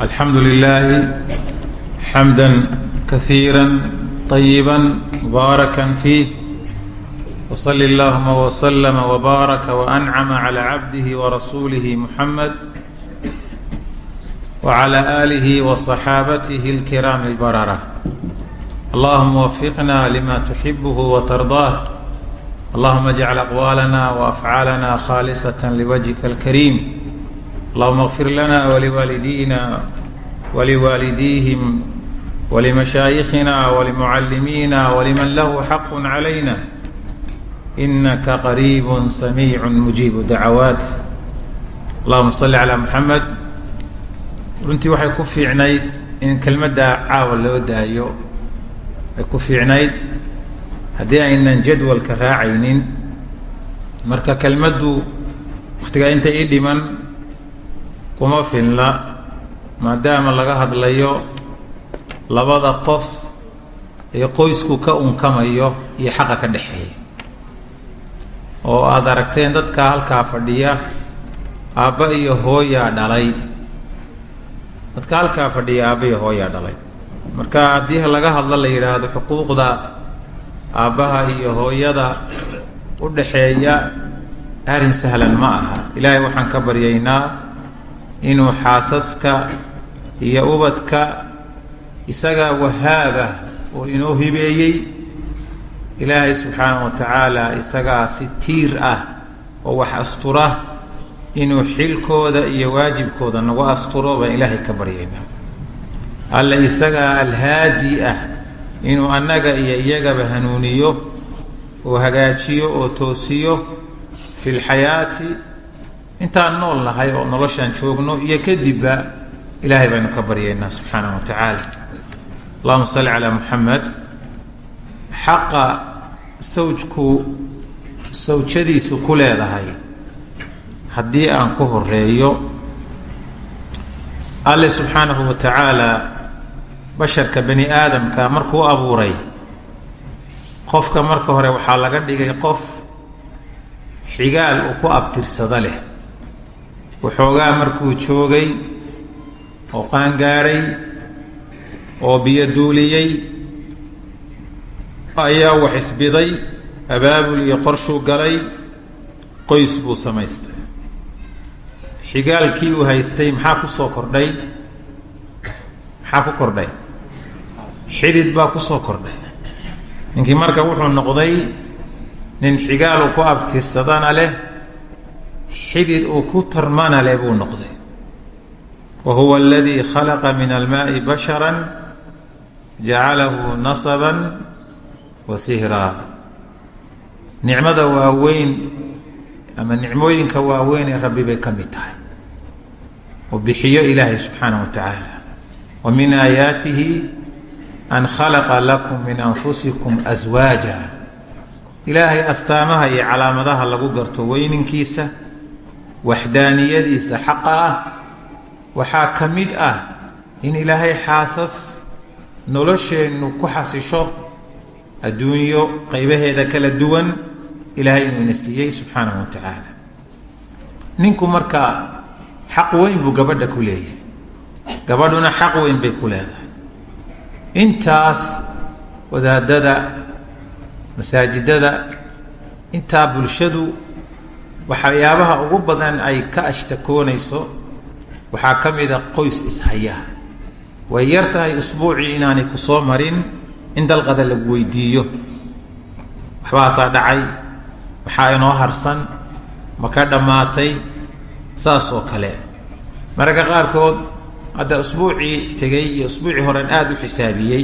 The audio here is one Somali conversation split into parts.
alxamdu lilaahi xamda kaiira طayiba mubaaraka fiih wsali اllahuma wslama wbaaraka waأncama clى cabdihi warasuulihi muxamed wclى aalihi wصaxaabatihi اlkiraam اlbarara allahuma wafiqna lima tuxibuhu watardaah allahuma اjcal aqwaalana waafcaalana khalisaة liwajhika اlkariim allahuma اغfir lana waliwaalidiina waliwaalidiihim walimashaayikina walimucalimiina waliman lahu xaq calayna inaka qariib samiic mujiibu dacawaat allahuma salli calaa muxamed runtii waxay ku fiicnayd in kelmadda caawa loo daayo. Ay ku fiicnayd. Haddii aynan jadwalka raacaynin marka kelmaddu wakhtigaa inta ii dhiman kuma filna maadaama laga hadlayo labada qof ee qoysku ka unkamayo iyo xaqa ka dhexeeya. Oo aada aragteen dadka halkaa fadhiya aabba iyo hooyaa dhalay. Dadka halkaa fadhiya aabba iyo hooyaa dhalay. Marka haddii laga hadlo la yidhaahdo xuquuqda aabbaha iyo hooyada u dhaxeeya arrin sahlan ma aha. Ilaahay waxaan ka baryaynaa inuu xaasaska iyo ubadka isagaa wahaaba oo inoo hibeeyey ilaahay subxaanahu wa tacaala isagaa si tiir ah oo wax astura inuu xilkooda iyo waajibkooda nagu asturo baan ilaahay ka baryayna alla isagaa alhaadi ah inuu annaga iyo iyagaba hanuuniyo oo hagaajiyo oo toosiyo fi lxayaati intaan nool nahay oo noloshaan joogno iyo kadibba ilaahay baynu ka baryaynaa subxaanah wa tacaala. Allahuma salli calaa muxamed xaqa sawjku sawjadiisu ku leedahay haddii aan ku horeeyo alle subxaanahu wa tacaala basharka bani aadamka markuu abuuray qofka marka hore waxaa laga dhigay qof xigaal uu ku abtirsado leh waxoogaa markuu joogay oo qaangaadhay oo biyo duuliyey ayaa wax isbiday abaabul iyo qorshuu galay qoys buu samaystay. Xigaalkii uu haystay maxaa ku soo kordhay? Maxaa ku kordhay? Xidid baa ku soo kordhay. Ninkii marka wuxuu noqday nin xigaal uu ku abtirsadana leh xidid uu ku tarmana leh buu noqday. Wa huwa aladii khalaqa min almaai bashara jacalahu nasaba wa sihraa nicmada waaweyn ama nicmooyinka waaweyn ee rabbi bay ka mid tahay. Oo bixiyo ilaahay subxaanah wa wa min aayaatihi an khalaqa lakum min anfusikum aswaaja ilaahay astaamaha iyo calaamadaha lagu garto weyninkiisa waxdaaniyadiisa xaqa ah waxaa ka mid ah in ilaahay xaasas nolosheennu ku xasisho adduunyo qaybaheeda kala duwan ilaahay inuu ina siiyey subxaanahu wa tacaala. Ninku markaa xaq weyn buu gabadha ku leeyahay. Gabadhuna xaq weyn bay ku leedahay. Intaas wadaadada masaajidada intaa bulshadu waxyaabaha ugu badan ay ka ashtakoonayso waxaa ka mida qoys ishaya way yar tahay usbuucii inaanay ku soo marin in dalqada lagu weydiiyo. Waxbaasaa dhacay maxaa inoo harsan ma ka dhammaatay saas oo kale. Mararka qaarkood hadda usbuucii tegey iyo usbuucii horen aada u xisaabiyey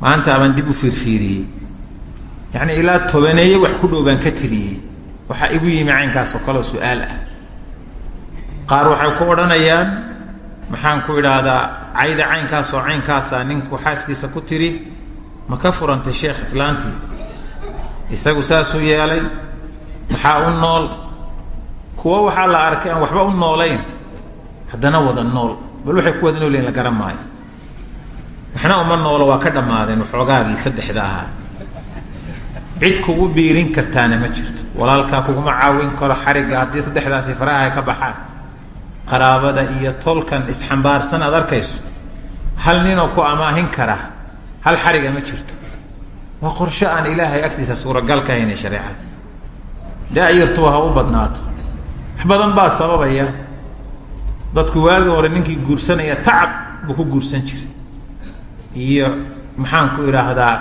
maanta abaan dib u fiirfiiriyey. Yacni ilaa tobaneeye wax ku dhow baan ka tiriyey waxaa igu yimi caynkaasoo kaleo su'aal ah. Qaar waxay ku odhanayaan maxaan ku idhaahdaa cayda caynkaasoo caynkaasaa ninku xaaskiisa ku tiri ma ka furantay sheekh islaantii? Isagu saasuu yeelay maxaa u nool? Kuwo waxaa la arkay aan waxba u noolayn. Haddana wada nool. Bal waxay ku wada nool yihiin la garan maayo. Waxna uma noolo waa ka dhammaadeen waxoogaagii saddexda ahaa cid kugu biirin kartaana ma jirto. Walaalkaa kuguma caawin karo xarigga haddii saddexdaasi faraha ka baxaan. Qaraabada iyo tolkan isxambaarsan aad arkayso. Hal ninoo ku amaahin kara hal xariga ma jirto. Waa qorsho aan ilaahay agtiisa suuragal ka hayna shareecada da-yartuba ha u badnaato. Wax badan baa sababaya. Dadku waagi hore ninkii guursanaya tacab buu ku guursan jiray. Iyo maxaan ku idhaahdaa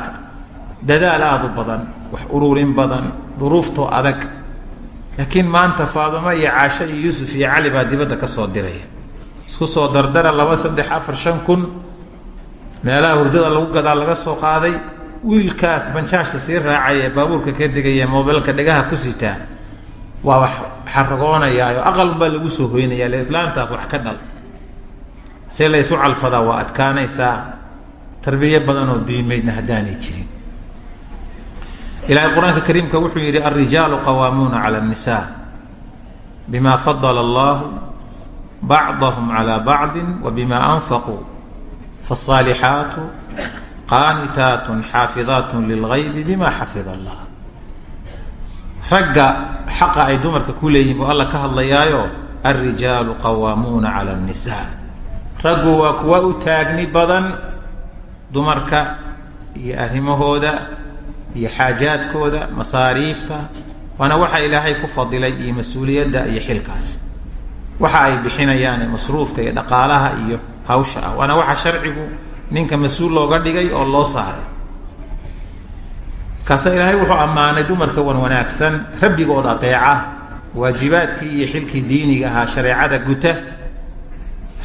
dadaal aada u badan wax ururin badan duruuftoo adag. Laakiin maanta faadimo iyo caasho iyo yuusuf iyo cali baa dibadda ka soo diraya. Isku soo dardara laba saddex afar shan kun meelaha hurdada lagu gadaa laga soo qaaday wiilkaas banjaashta sii raacaya baabuurka ka degaya moobilka dhegaha ku sitaa waa wax xaragoonayaa oo aqal unbaa lagu soo hoynaya le wax ka dhal. See la calfadaa waa adkaanaysaa. Tarbiye badan oo diimeydna haddaanay jirin ilaahay qur'aanka kariimka wuxuu yidhi alrijaalu qawaamuuna cala annisaa bima fadala allahu bacdahum calaa bacdi wa bima anfaquu faasaalixaatu qaanitaatun xaafidaatun lilgaybi bima xafida allah ragga xaqa ay dumarka ku leeyihiin buu alla ka hadlayaayo alrijaalu qawaamuuna cala annisaa. Raggu waa kuwa u taagni badan dumarka iyo arrimahooda iyo xaajaadkooda masaariifta waana waxa ilaahay ku fadilay iyo mas'uuliyadda iyo xilkaas. Waxa ay bixinayaan masruufka iyo dhaqaalaha iyo hawsha ah. Waana waxa sharcigu ninka mas'uul looga dhigay oo loo saaray. Kaasa ilaahay wuxuu ammaanay dumarka wan wanaagsan rabbigood adeeca waajibaadkii iyo xilkii diiniga ahaa shareecada guta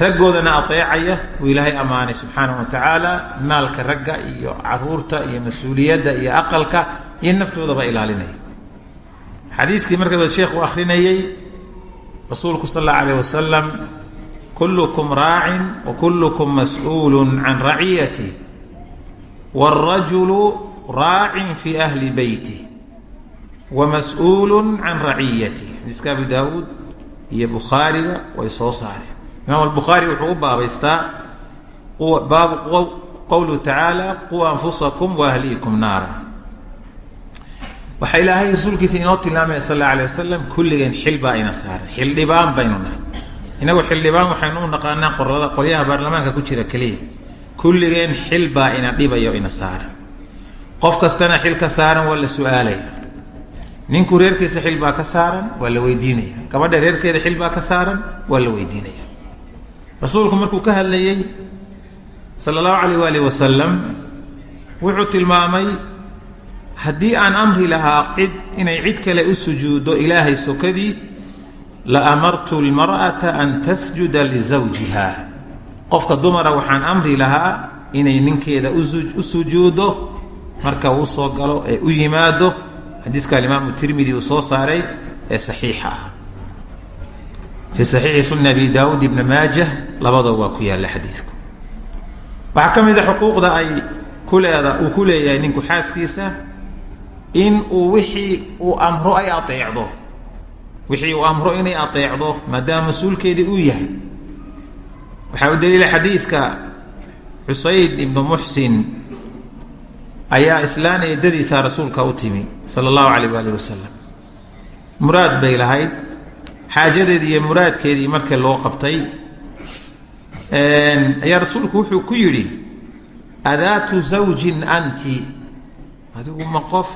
raggoodana adeecaya uu ilaahay ammaanay subxaanahu wa tacaala maalka ragga iyo carruurta iyo mas'uuliyadda iyo aqalka iyo naftoodaba ilaalinaya xadiiskii marka sheekhu akrinayey rasuulku sal allau alayh wasalam kullukum raacin wa kullukum mas'uulu can raciyati wاrajulu raacin fi ahli beyti wa mas'uulu can raciyati. Xadiiska abu daawuud iyo bukhaariga way soo saareen imaam albukhaari wuxuu u baabaystaa baabu qowluhu tacaala quu anfusakum waahliikum naara. Waxaa ilaahay rasuulkiisa inoo tilmaamaya sal alla alay wasalam kulligeen xil baa ina saaran xildhibaan baynu nahay. Inagu xildhibaan waxaynu u naqaanaa qorada qolyaha baarlamaanka ku jira keliya kulligeen xil baa ina dhibayo ina saaran qof kastana xil ka saaran waa la su'aalaya. Ninku reerkiisa xil baa ka saaran reerkeeda xil ka saaran waa la rasuulku markuu ka hadlayey sala allahu alayh waalih wasalam wuxuu tilmaamay haddii aan amri lahaa cid inay cid kale u sujuuddo ilaahay sokadii la amartu lmar'ata an tasjuda lisawjiha qofka dumara waxaan amri lahaa inay ninkeeda u sujuuddo marka uu soo galo ee u yimaado. Xadiiska alimaamu tirmidi uu soo saaray ee saxiixa ah. Fii saxiixi sunna abi daawuud ibna maajah labadoo waa ku yaalla xadiidku waxaa ka mid a xuquuqda ay ku leeda uu ku leeyahay ninku xaaskiisa in uu wixii uu amro ay ateecdo. Wixii uu amro inay ateecdo maadaama mas'uulkeedii uu yahay. Waxaa u daliila xadiidka xusayd ibnu muxsin ayaa islaan eedadiisa rasuulka u timi sala allahu alayh waalih wasalam muraad bay lahayd. Xaajadeedii iyo muraadkeedii markii loo qabtay ayaa rasuulku wuxuu ku yidhi adaatu zawjin anti? Adigu ma qof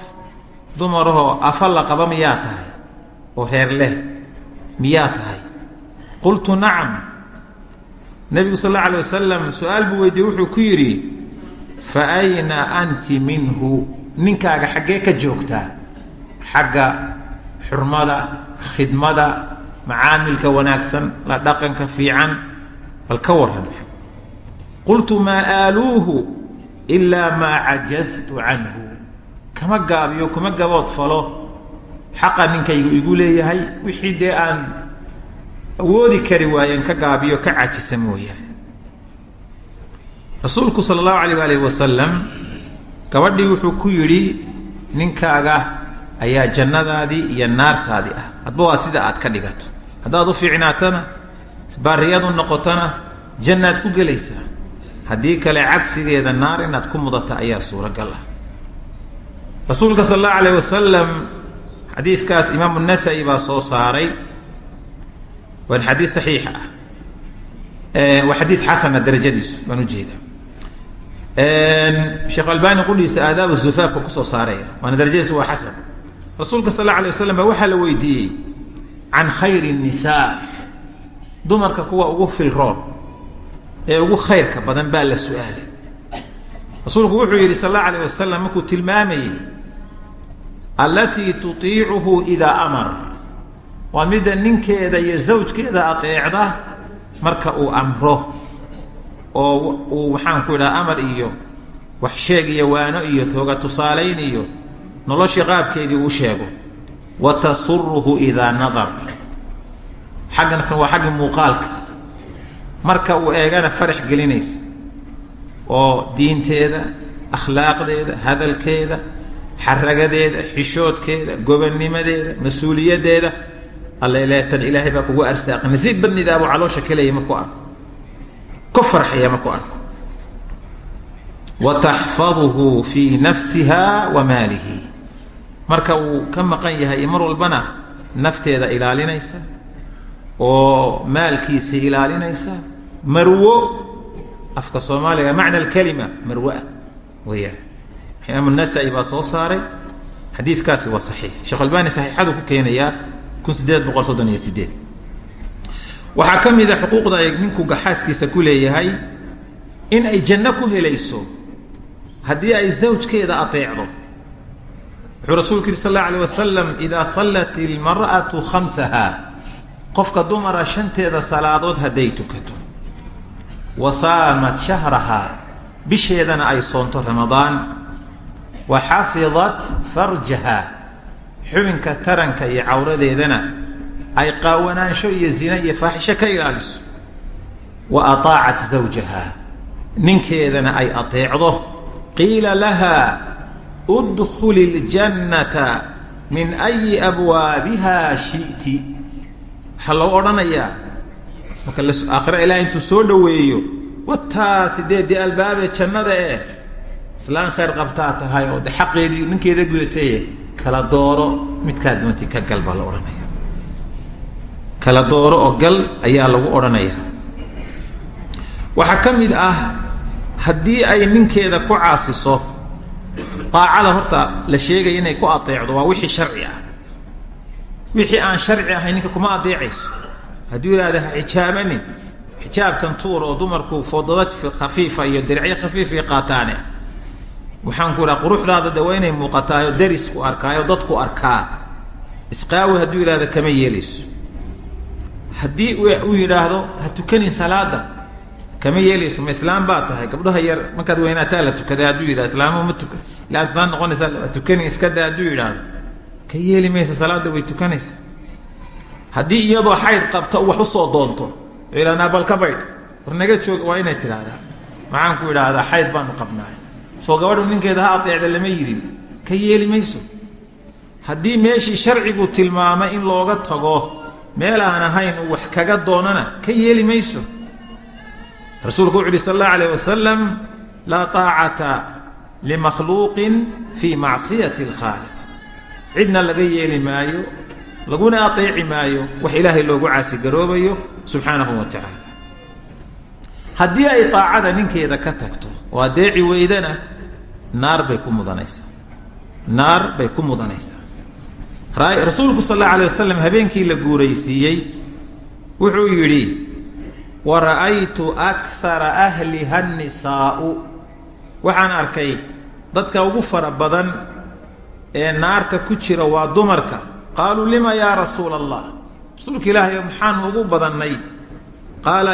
dumarahoo afa la qaba miyaa tahay oo reer leh miyaa tahay? Qultu nacam. Nebigu sal alla alay wasalam su'aal buu weydiiyey wuxuu ku yidhi fa ayna anti minhu? Ninkaaga xaggee ka joogtaa xagga xurmada khidmada macaamilka wanaagsan la dhaqanka fiican bal ka waran qultu maa aaluuhu ilaa maa cajaztu canhu. Kama gaabiyo kuma gabood falo. Xaqa ninkaygu igu leeyahay wixii dee aan awoodi kari waayeen ka gaabiyo ka cajisa mooyaane. Rasuulku sala allahu alayh waalih wasalam gabadhii wuxuu ku yidhi ninkaaga ayaa jannadaadii iyo naartaadii ah. Hadba waa sida aad ka dhigato. Haddaad u fiicnaatana baariyadu noqotona jannaad ku gelaysaa. Haddii kale cagsigeeda naar inaad ku mudata ayaa suuragal ah. Rasuulka sal allahu alayh wasalam xadiidkaas imaamu nasaa-i baa soo saaray. Waa xadiid saxiixa ah. Waa xadiid xasana darajadiisu baan ujeeda sheekh albani qudhiisa aadaab zufaafka ku soo saaraya. Waana darajadiisu waa xasan. Rasuulka sal alla alay waslam baa waxaa la weydiiyey can khayri الnisaa dumarka kuwa ugu filroon ee ugu khayrka badan baa la su'aalay rasuulku wuxuu yidhi sal اllau alayh wasalam markuu tilmaamayey allatii tuiicuhu idaa amar waa midda ninkeeda iyo zawjkeeda ateecda marka uu amro oo uu maxaan ku idhaha amar iyo wax sheeg iyo waano iyo tooga tusaalayn iyo noloshii qaabkeedii uu sheego. Wa tasuruhu idaa nadar xagganasna waa xagga muuqaalka. Marka uu eegana farax gelinaysa oo diinteeda akhlaaqdeeda hadalkeeda xaragadeeda xishoodkeeda gobonnimadeeda mas'uuliyaddeeda alla leetan ilaahay baa kugu arsaaqay. Nasiib badnidaabuu caloosha kelaya markuu arko. Ku farxaya markuu arko. Wa taxfaduhu fii nafsiha wa maalihi. Marka uu ka maqan yahay mar walbana nafteeda oo maalkiisa ilaalinaysa marwo afka soomaaliga macna alkalima marwoa weeyaan imaam الnasaa-i baa soo saaray xadiidkaasi waa saxiix sheekh albani saxiixadu ku keenayaa kun sideed boqol soddon iyo sideed waxaa ka mid a xuquuqda ay ninku gaxaaskiisa ku leeyahay in ay janno ku helayso haddii ay zawjkeeda ateecdo wuxuu rasuulku yihi sal اllau alيه wasalam idaa sallat اlmarأaةu khamsaha qofka dumara shanteeda salaadood hadday tukato wa saamat shahrahaa bisheedana ay soonto ramadaan wa xafidat farjaha xubinka taranka iyo cawradeedana ay qaawanaansho iyo zina iyo faaxisho ka ilaaliso. Wa ataacat zawjaha ninkeedana ay ateecdo qiila laha udkhuli اljannata min ayi abwaabiha shi'ti waxaa loo odhanayaa? Marka aakhira ilaah intuu soo dhoweeyo wataa sideedii albaabee jannada eh islaan khayr qabtaa tahay oo de xaqeedii ninkeeda gudataye kala dooro midkaa duwanti ka gal baa la odhanaya kala dooro oo gal ayaa lagu odhanaya waxaa ka mid ah haddii ay ninkeeda ku caasiso daacada horta la sheegaya inay ku adeecdo waa wixii sharci ah wixii aan sharci ahayn ninka kuma adeecayso. Hadduu yidhahda ha xijaabanin xijaabkan tuur oo dumarku foodada khafiifa iyo diricyo khafiifay qaataane. Waxaan ku idhaha quruxdaada de waa inay muuqataayo darisku arkaayo dadku arkaa. Isqaawi hadduu yidhahdo kama yeelayso haddii uu yidhaahdo ha tukanin salaada kama yeelayso ma islaam baa tahay. Gabdhaha yar markaad weynaataa la tukaday hadduu yidhahdo islaamo ma tuka. Ilaa islaan noqonaysa tukanin iska da hadduu yidhaahdo ka yeeli maysa salaada way tukanaysa haddii iyadoo xayd qabta wax u soo doonto ihahnaa bal ka baydh. War naga joog waa inay tidhaahdaa. Maxaan ku idhaahdaa xayd baanu qabnaay soo gabadhu ninkeeda ha adeecda lama yidhin. Ka yeeli mayso. Haddii meeshii sharcigu tilmaamay in looga tago meel aan ahayn uu wax kaga doonana ka yeeli mayso. Rasuulku wuxu uhi sal allahu alayh wasalam laa taacata limakhluuqin fii macsiyati alkhaaliq cidna laga yeeli maayo laguna ateeci maayo wax ilaahay loogu caasigaroobayo subxaanahu wa tacaala. Haddii ay taacada ninkeeda ka tagto oo adeeci weydana naar bay ku mudanaysaa. Naar bay ku mudanaysaa. Rasuulku sal allau alay wasalam habeenkii la guuraysiiyey wuxuu yidhi wa ra'aytu akara ahliha nisaa'u waxaan arkay dadka ugu fara badan ee naarta ku jira waa dumarka. Qaaluu lima yaa rasuula allah rasuulka ilaahay maxaanu ugu badannay. Qaala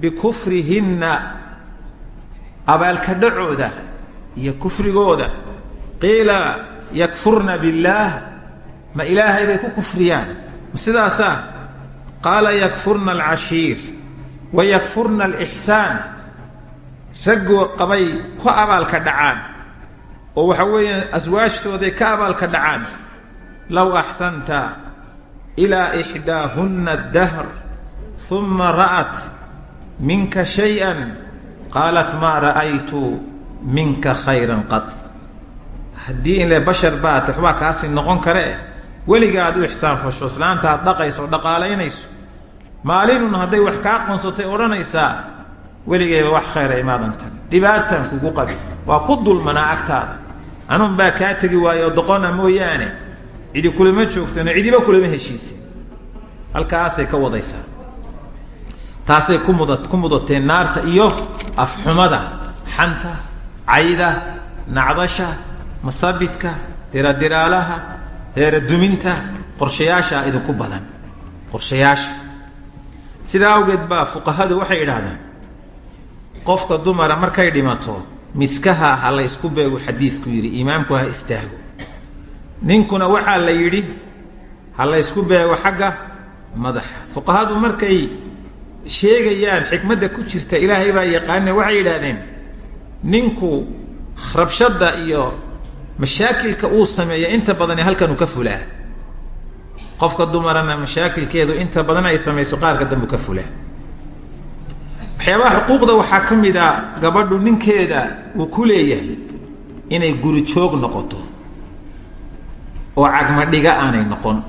bikufrihinna abaalka dhacooda iyo kufrigooda. Qiila yakfurna billaah. Ma ilaahay bay ku kufriyaan. Ma sidaasaa? Qaala yakfurna alcashiir wa yakfurna alixsaan. Raggoo qabay ku abaalka dhacaan oo waxa weeye aswaajtooday ka abaalka dhacaan low axsanta ilaa ixdaahunna dahr uma ra'at minka shayئa qaalat maa ra'aytu minka khayran qad haddii inle bashar baa ta waxbaa kaasi noqon kare weliga aad u ixsaan fasho islaanta aad dhaqayso o dhaqaalaynayso maalinun hadday wax kaa qoonsatay odhanaysaa weligeyba wax khayra imaadan tag dhibaataan kugu qabi. Waa ku dulmanaa agtaada anun baa kaa tegi waayo doqona mooyaane. Cidi kulama joogtano cidiba kulama heshiisa halkaasay ka wadaysaa. Taasay ku muda ku mudateen naarta iyo afxumada. Xanta cayda nacdasha masabidka diradiraalaha heeraduminta qorshayaashaa idinku badan. Qorshayaasha. Sidaa awgeed baa fuqahadu waxay idhaahdaan qofka dumara markay dhimato miskaha ha la ysku beegu xadiidku yidhi imaamku ha istaago. Ninkuna waxaa la yidhi ha la ysku beego xagga madaxa. Fuqahadu markay sheegayaan xikmadda ku jirta ilaahay baa yaqaanine waxay yidhaahdeen ninku rabshadda iyo mashaakilka uu sameeya inta badani halkanuu ka fulaa. Qofka dumarana mashaakilkeedu inta badan ay samayso qaarka dambu ka fulaa waxyaabaha xuquuqda waxaa ka mid a gabadhu ninkeeda uu ku leeyahay inay guri joog noqoto oo cagmadhiga aanay noqon.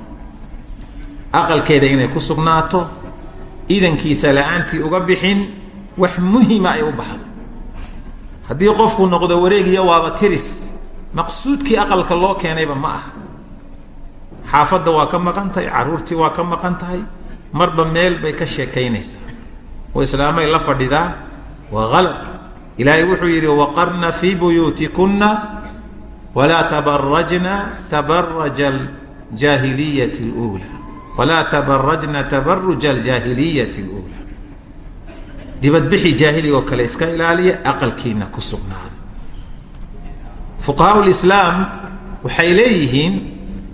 Aqalkeeda inay ku sugnaato idankiisa la'aantii uga bixin wax muhima ay u baxdo. Haddii qofku noqdo wareegiyo waaba tiris maqsuudkii aqalka loo keenayba ma aha. Xaafadda waa ka maqan tahay carruurtii waa ka maqan tahay marba meel bay ka sheekaynaysaa islaamay la fadhidaa waa halad ilaahay wuxuu yidhi waqarna fii buyuutikunna walaa tabarajna tabaraja aljaahiliyati اluulaa walaa tabarajna tabaruja aljaahiliyati اluulaa dibadbixi jaahiliga kale iska ilaaliya aqalkiina ku sugnaada fuqahaa lislaam waxay leeyihiin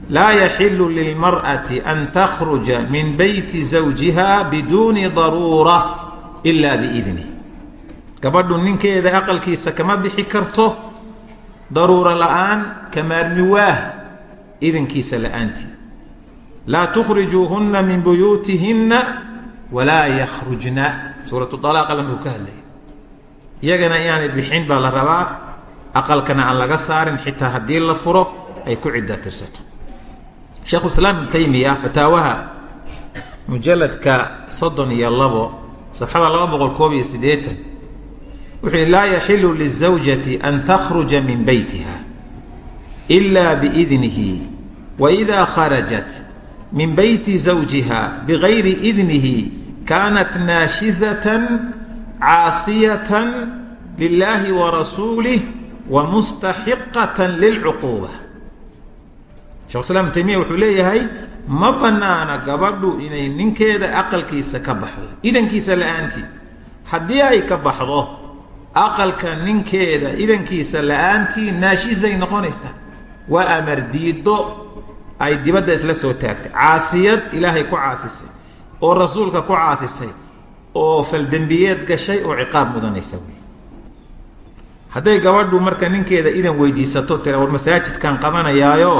laa yaxilu lilmar'ati an takhruja min beyti zawjiha biduuni daruura ila biidni. Gabadhu ninkeeda aqalkiisa kama bixi karto daruuro la'aan kamaarmi waah idankiisa la'aantii laa tukhrijuuhunna min buyuutihinna walaa yakhrujna. Suuratu alaaq alamruu ka hadlaya iyagana inaanay bixin baa la rabaa aqalkana aan laga saarin xitaa haddii la furo ay ku cidda tirsato. Sheekhu islaam ibnu taymiya fataawaha mujalladka soddon iyo labo safxada laba boqol koob iyo siddeetan wuxuu laa yaxilu lizawjati an takhruja min beytiha ila biidnihi waida kharajat min beyti zawjiha bigayri idnihi kaanat naashizatan caasiyatan lilahi warasuulih wa mustaxiqatan lilcuquuba shekh islam taymiya wuxuu leeyahay ma bannaana gabadhu inay ninkeeda aqalkiisa ka baxdo idankiisa la'aantii haddii ay ka baxdo aqalka ninkeeda idankiisa la'aantii naashizay noqonaysaa. Waa amar diiddo ay dibadda isla soo taagtay. Caasiyad ilaahay ku caasisay oo rasuulka ku caasisay oo faldembiyeed gashay oo ciqaab mudanaysa wey hadday gabadhu marka ninkeeda idan weydiisato tira war masaajidkan qabanayaayo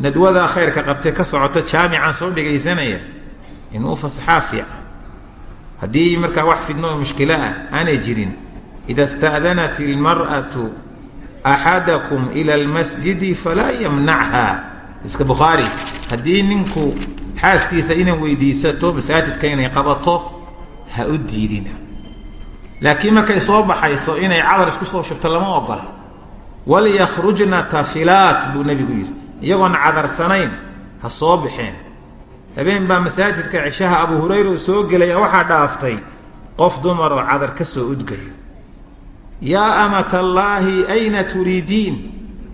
nadwadaa khayrka qabtee ka socoto jaamican soo dhegaysanaya inuu fasaxaa fiican. Haddii markaa wax fidno oo mushkilo ah aanay jirin ida sta'danat ilmar'atu axadakum ila almasjidi falaa yamnacha iska bukhaari haddii ninku xaaskiisa inan weydiisato masaajidka inay qabato ha u diidina. Laakiin markay soo baxayso inay cadar isku soo shubto lama ogola. Walyakhrujna tafilaat buu nebigu yidhi iyagoon cadarsanayn ha soo baxeen habeen baa masaajidka cishaha abu hurayra oo soo gelaya waxaa dhaaftay qof dumar oo cadar ka soo udgayo. Yaa amata allaahi ayna turiidiin?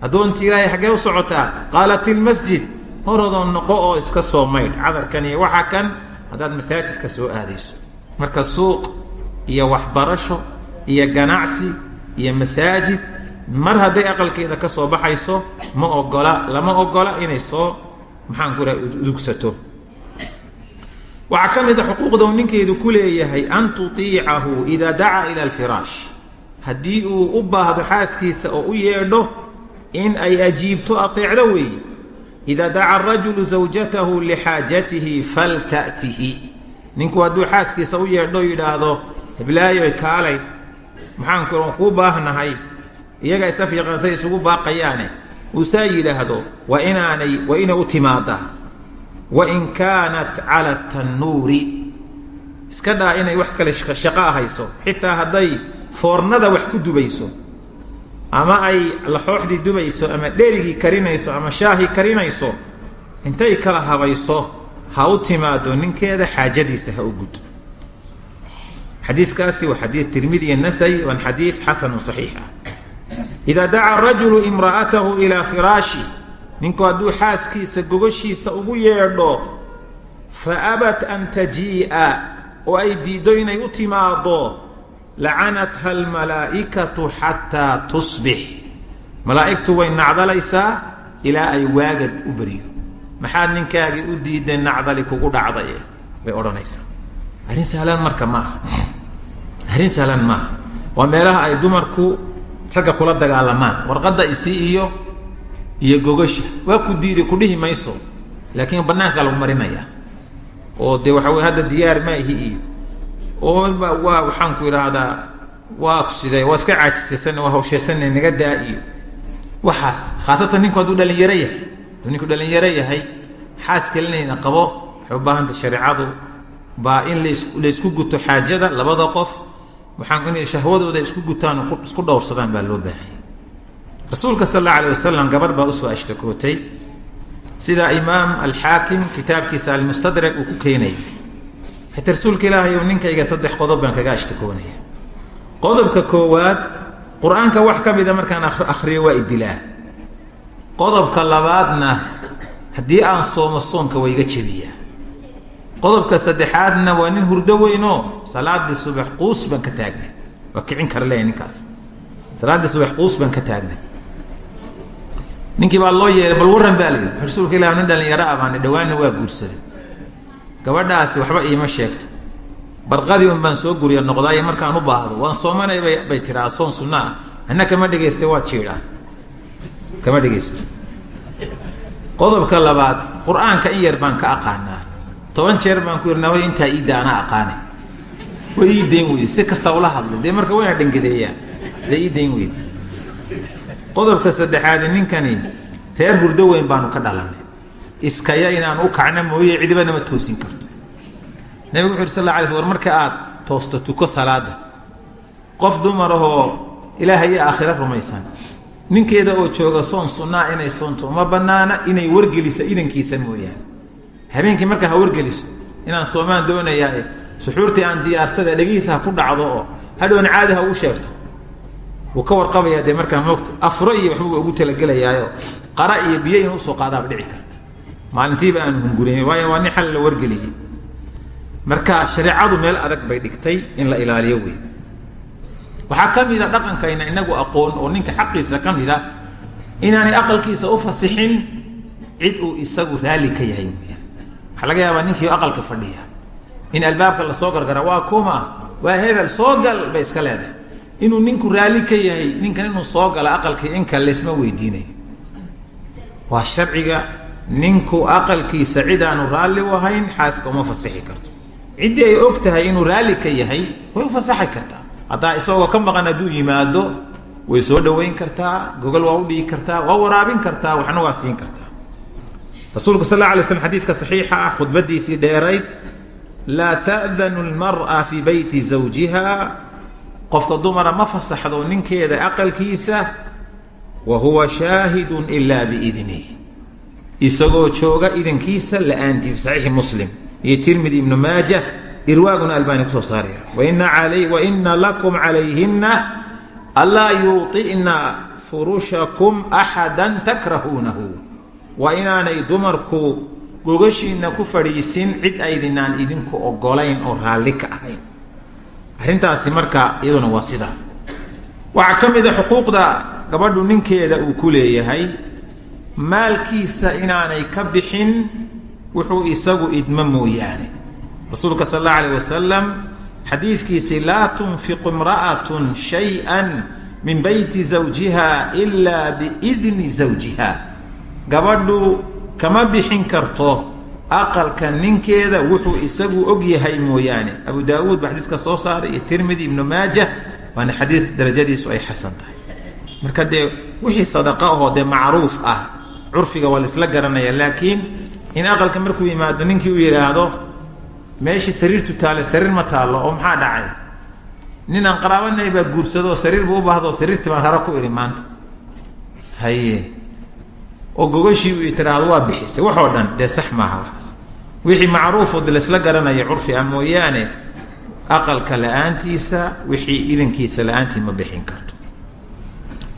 Addoonti ilaahay xaggee u socotaa qaalat ilmasjid horadoo noqo oo iska soo maydh. Cadarkan iyo waxaa kan haddaad masaajidka soo aadayso. Marka suuq iyo waxbarasho iyo ganacsi iyo masaajid mar hadday aqalkeeda ka soo baxayso ma ogola lama ogola inay soo maxaan ku raha udugsato waxaa ka mid a xuquuqda uu ninkeedu ku leeyahay an tutiicahu idaa dacaa ila alfiraash. Haddii uu u baahdo xaaskiisa oo u yeedho in ay ajiibto ateecdo weeye idaa daca arajulu zawjatahu lixaajatihi falta'tihi. Ninku hadduu xaaskiisa u yeedho yidhaahdo hiblaayoy kaalay maxaan ku kuu baahnahay iyaga isa fiiqansay isugu baaqayaane. Uusaa yidhaahdo waa inaanay waa inay u timaadaa wain kaanat cala tannuuri. Iska dhaa inay wax kale shaqaa hayso xitaa hadday foornada wax ku dubayso. Ama ay laxooxdii dubayso ama dherigii karinayso ama shaahii karinayso intay kala habayso ha u timaado ninkeeda xaajadiisa ha u gudo xadiikaasi waa xadii tirmidi iyo nasai waan xadii xasanu saxiix ah idaa daca rajulu imra'atahu ilaa firaashi ninku hadduu xaaskiisa gogoshiisa ugu yeedho fa abat an tajii'a oo ay diiddo inay u timaado lacanatha almalaa'ikatu xataa tusbix. Malaa'igtu way nacdalaysaa ilaa ay waagad u beriyo. Maxaad ninkaagii u diiday nacdali kugu dhacdaye? Bay odhanaysaa. Arrin sahlan marka ma aha arrin sahlan maaha. Waa meelaha ay dumarku ragga kula dagaalamaan. Warqadda isi iyo iyo gogasha waa ku diiday ku dhihi mayso. Laakiin banaankaa lagu marinaya. Oo dee waxa wey hadda diyaar maahi iyo. Oo waa waxaan ku idhaahdaa waa sidee waa iska caajisaysan waa hawshaysanay naga daa iyo. Waxaas khaasatan ninku hadduu dhalinyaro yahay hadduu ninku dhalinyaro yahay xaas kelinayna qabo. Waxay u baahanta shareecadu baa in las laysku guto xaajada labada qof waxaan inay shahwadooda isku gutaan isku dhowrsadaan baa loo baahanya rasuulka sal alla alay wasalam gabarh baa u soo ashtakootay. Sida imaam alxaakim kitaabkiisa almustadrak uu ku keenaya xita rasuulka ilaahay ou ninkayga saddex qodob baan kaga ashtakoonaya qodobka koowaad qur'aanka wax ka mida markaan akhriyo waa idilaa. Qodobka labaadna haddii aan soomo soonka waa iga jebiyaa qodobka saddexaadna waa nin hurdo weynoo salaadii subax quus baan ka taagnay. Waa kicin kara leeya ninkaas. Salaaddii subax quus baan ka taagnay. Ninkii baa loo yeehay bal warran baa layidhi rasuulka ilah nin dhalinyaro ah baani dhawaanna waa guursaday. Gabadhaasi waxba iima sheegto. Barqadii un baan soo guriya noqdaayo markaan u baahdo. Waan soomanay bay bay tidhaa soon sunna ah. Anna kama dhegaysta waa jiidhaa. Kama dhegaysto qodobka labaad qur'aanka in yar baan ka aqaanaa toban jeer baan ku irnaa intaa iidda anaa aqaane. Way ii dayn weyde si kasta ula hadla dee marka wayna dhangadeeyaan. Dee ii dayn weyde qodobka saddexaadi ninkani reer hurdo weyn baanu ka dhalanay. Iskaya inaan u kacno mooye cidiba nama toosin karto. Nabigu wuxu sal la alay sl war marka aad toosto tuko salaada. Qof dumar ahoo ilaahay iyo aakhiro rumaysan. Ninkeeda oo jooga soon sunnaa inay soonto uma banaana inay wargelisa idankiisa mooyaane habeenkii markaa ha wargeliso inaan soomaan doonayaa suxuurtii aan diyaarsada dhegihiisa ha ku dhacdo oo hadhowna caadi ha ugu wuu ka warqabayaa dee markaa moogta afuro iyo waxbuba ugu talagelayaayo qara iyo biyo inuu u soo qaadaaba dhici karta. Maalintiiba aanu hungurayn waayo waa xal la marka shareecadu meel adag bay dhigtay in la ilaaliyo wey waxaa ka mida dhaqankayna inagu aqoon oo ninka xaqiisa ka mida aqalkiisa u fasixin cid uu isagu raalli ka yahay waxaa laga yaabaa ninkii aqalka fadhiya. In albaabka la soo gargara waa kuma waa hebel soo gal bay iska leedahay. Inuu ninku raalli ka yahay ninkan inuu soo gala aqalkii inka laysma weydiinayo waa sharciga ninku aqalkiisa cid aanu raalli u ahayn xaaska uma fasixi karto. Ciddii ay og inuu raalli ka yahay way u fasaxi kartaa. Haddaa isagoo ka maqan hadduu yimaado way soo dhoweyn kartaa gogol waa u dhigi kartaa waa waraabin kartaa waxna waa siin kartaa rasuulku sal la alay slm xadiidka saxiixa ah khudbadiisii dheerayd laa ta'danu lmar'a fii beyti zawjiha. Qofka dumara ma fasaxdo ninkeeda aqalkiisa wa huwa shaahidun ilaa biidnih isagoo jooga idankiisa la'aantii fi saxiixi muslim. Iyo tirmidi ibnu maaja irwaaguna albani ku soo saaraya waina lakum calayhina anlaa yuuطi'na furushakum axada takrahuunahu waa inaanay dumarku gogashiina ku fadhiisin cid aydinaan idinku ogolayn oo raalli ka ahayn. Arrintaasi marka iyaduna waa sidaa waxaa ka mida xuquuqda gabadhu ninkeeda uu ku leeyahay maalkiisa inaanay ka bixin wuxuu isagu idmo mooyaane. Rasuulka sal allahu alayh wasalam xadiidkiisii laa tunfiqu imra'atun shay-an min beyti zawjiha ilaa biidni zawjiha gabadhu kama bixin karto aqalka ninkeeda wuxuu isagu og yahay mooyaane. Abu daawuud baa xadiiska soo saaray iyo tirmidi ibnu maaja waana xadiis darajadiisu ay xasan tahay. Marka dee wixii sadaqa ahoo dee macruuf ah curfiga waa laisla garanaya laakiin in aqalka markuu yimaado ninkii uu yidhaahdo meeshii sariirtu taale sariir ma taallo oo maxaa dhacay? Nin aan qaraabanay baa guursado sariir buu u baahdo sariirtii baan haro ku idhi maanta. Haye oo gogashii u tiraahdo waa bixisay. Waxoo dhan dee sax maaha waxaas. Wixii macruufoo de laisla garanaya curfi ah mooyaane aqalka la'aantiisa wixii idankiisa la'aantii ma bixin karto.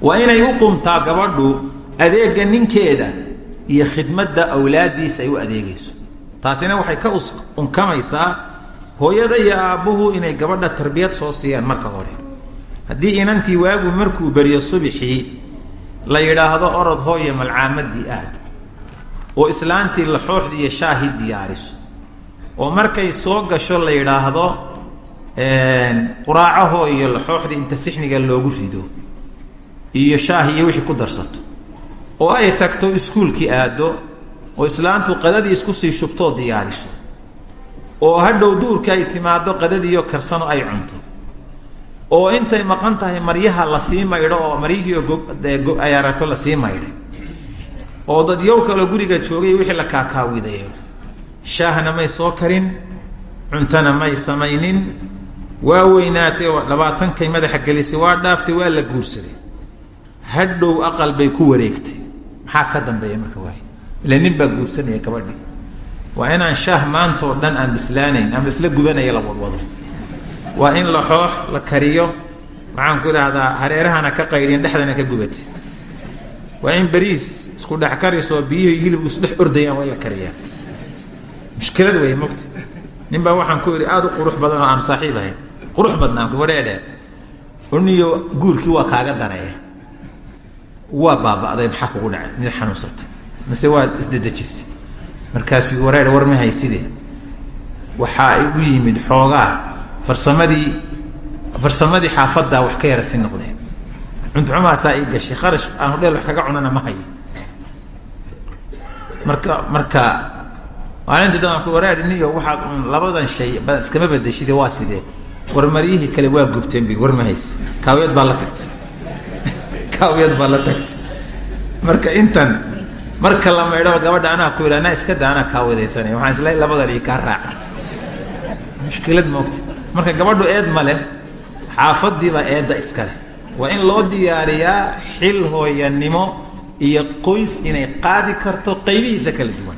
Waa inay u qumtaa gabadhu adeega ninkeeda iyo khidmadda awlaaddiisa ay u adeegayso. Taasina waxay ka unkamaysaa hooyada iyo aabbuhu inay gabadha tarbiyad soo siiyaan marka hore. Haddii inantii waagu markuu beriyo subixii la yidhaahdo orod hooya malcaamadii aad oo islaantii laxooxdii iyo shaahii diyaariso oo markay soo gasho la yidhaahdo quraacahoo iyo laxooxdii inta sixniga loogu rido iyo shaahi iyo wixii ku darsato. Oo ay tagto iskuulkii aado oo islaantu qadadii isku sii shubtoo diyaariso. Oo hadhow duurka ay timaado qadadiiyo karsano ay cunto oo intay maqan tahay maryaha la sii maydho oo maryihiio ay aragto la sii maydhay oo dadyow kaloo guriga joogay wixii la kaakaawidayo shaahna may soo karin cuntona may samaynin waa weynaatay oo labaatankay madaxa gelisay waa dhaaftay waa la guursaday. Hadhow aqal bay ku wareegtay. Maxaa ka dambeeya marka waay ila nin baa guursanaya gabadhii. Waa inaan shaah maanta oo dhan aan bislaanayn ama isla gubanaya la wadwado waa in la xoox la kariyo. Maxaan ku idhaahdaa hareerahana ka qaydhin dhexdana ka gubati waa in beriis isku dhex karisoo biyihii hilibku isdhex ordayaan waa in la kariyaa. Mushkilad wey mogta nin baa waxaan ku idhi aada u qurux badan oo aan saaxiib ahayn. Qurux badnaan gabadheedhe uniyo guurkii waa kaaga dareeya waa baaba'day maxaa kugu dhacay? Mid xanuunsatay mise waad isdedejisay markaasuu wareer war ma hayside. Waxaa igu yimid xoogaa farsamadii farsamadii xaafaddaa wax ka yara si noqdeen. Cuntuxumaasaa ii gashay kharash aan hodheel wax kaga cunana ma hayo marka marka maalintii dan ku wareer niyo waxaad un labadan shay iskama bedeshide waa sidee? War maryihii kale waa gubteen bir war ma hayse kaawiyad baa la tagtay. Kaawiyad baa la tagtay. Marka intan marka la maydhaba gabadha anaa ku yidhi anaa iska da anaa kaawidaysanaya waxaan isla labadan ii kaa raaca mushkilad moogta marka gabadhu eed ma leh xaafadiibaa eedda iska leh. Waa in loo diyaariyaa xil hooyanimo iyo qoys inay qaadi karto qaybihiisa kala duwan.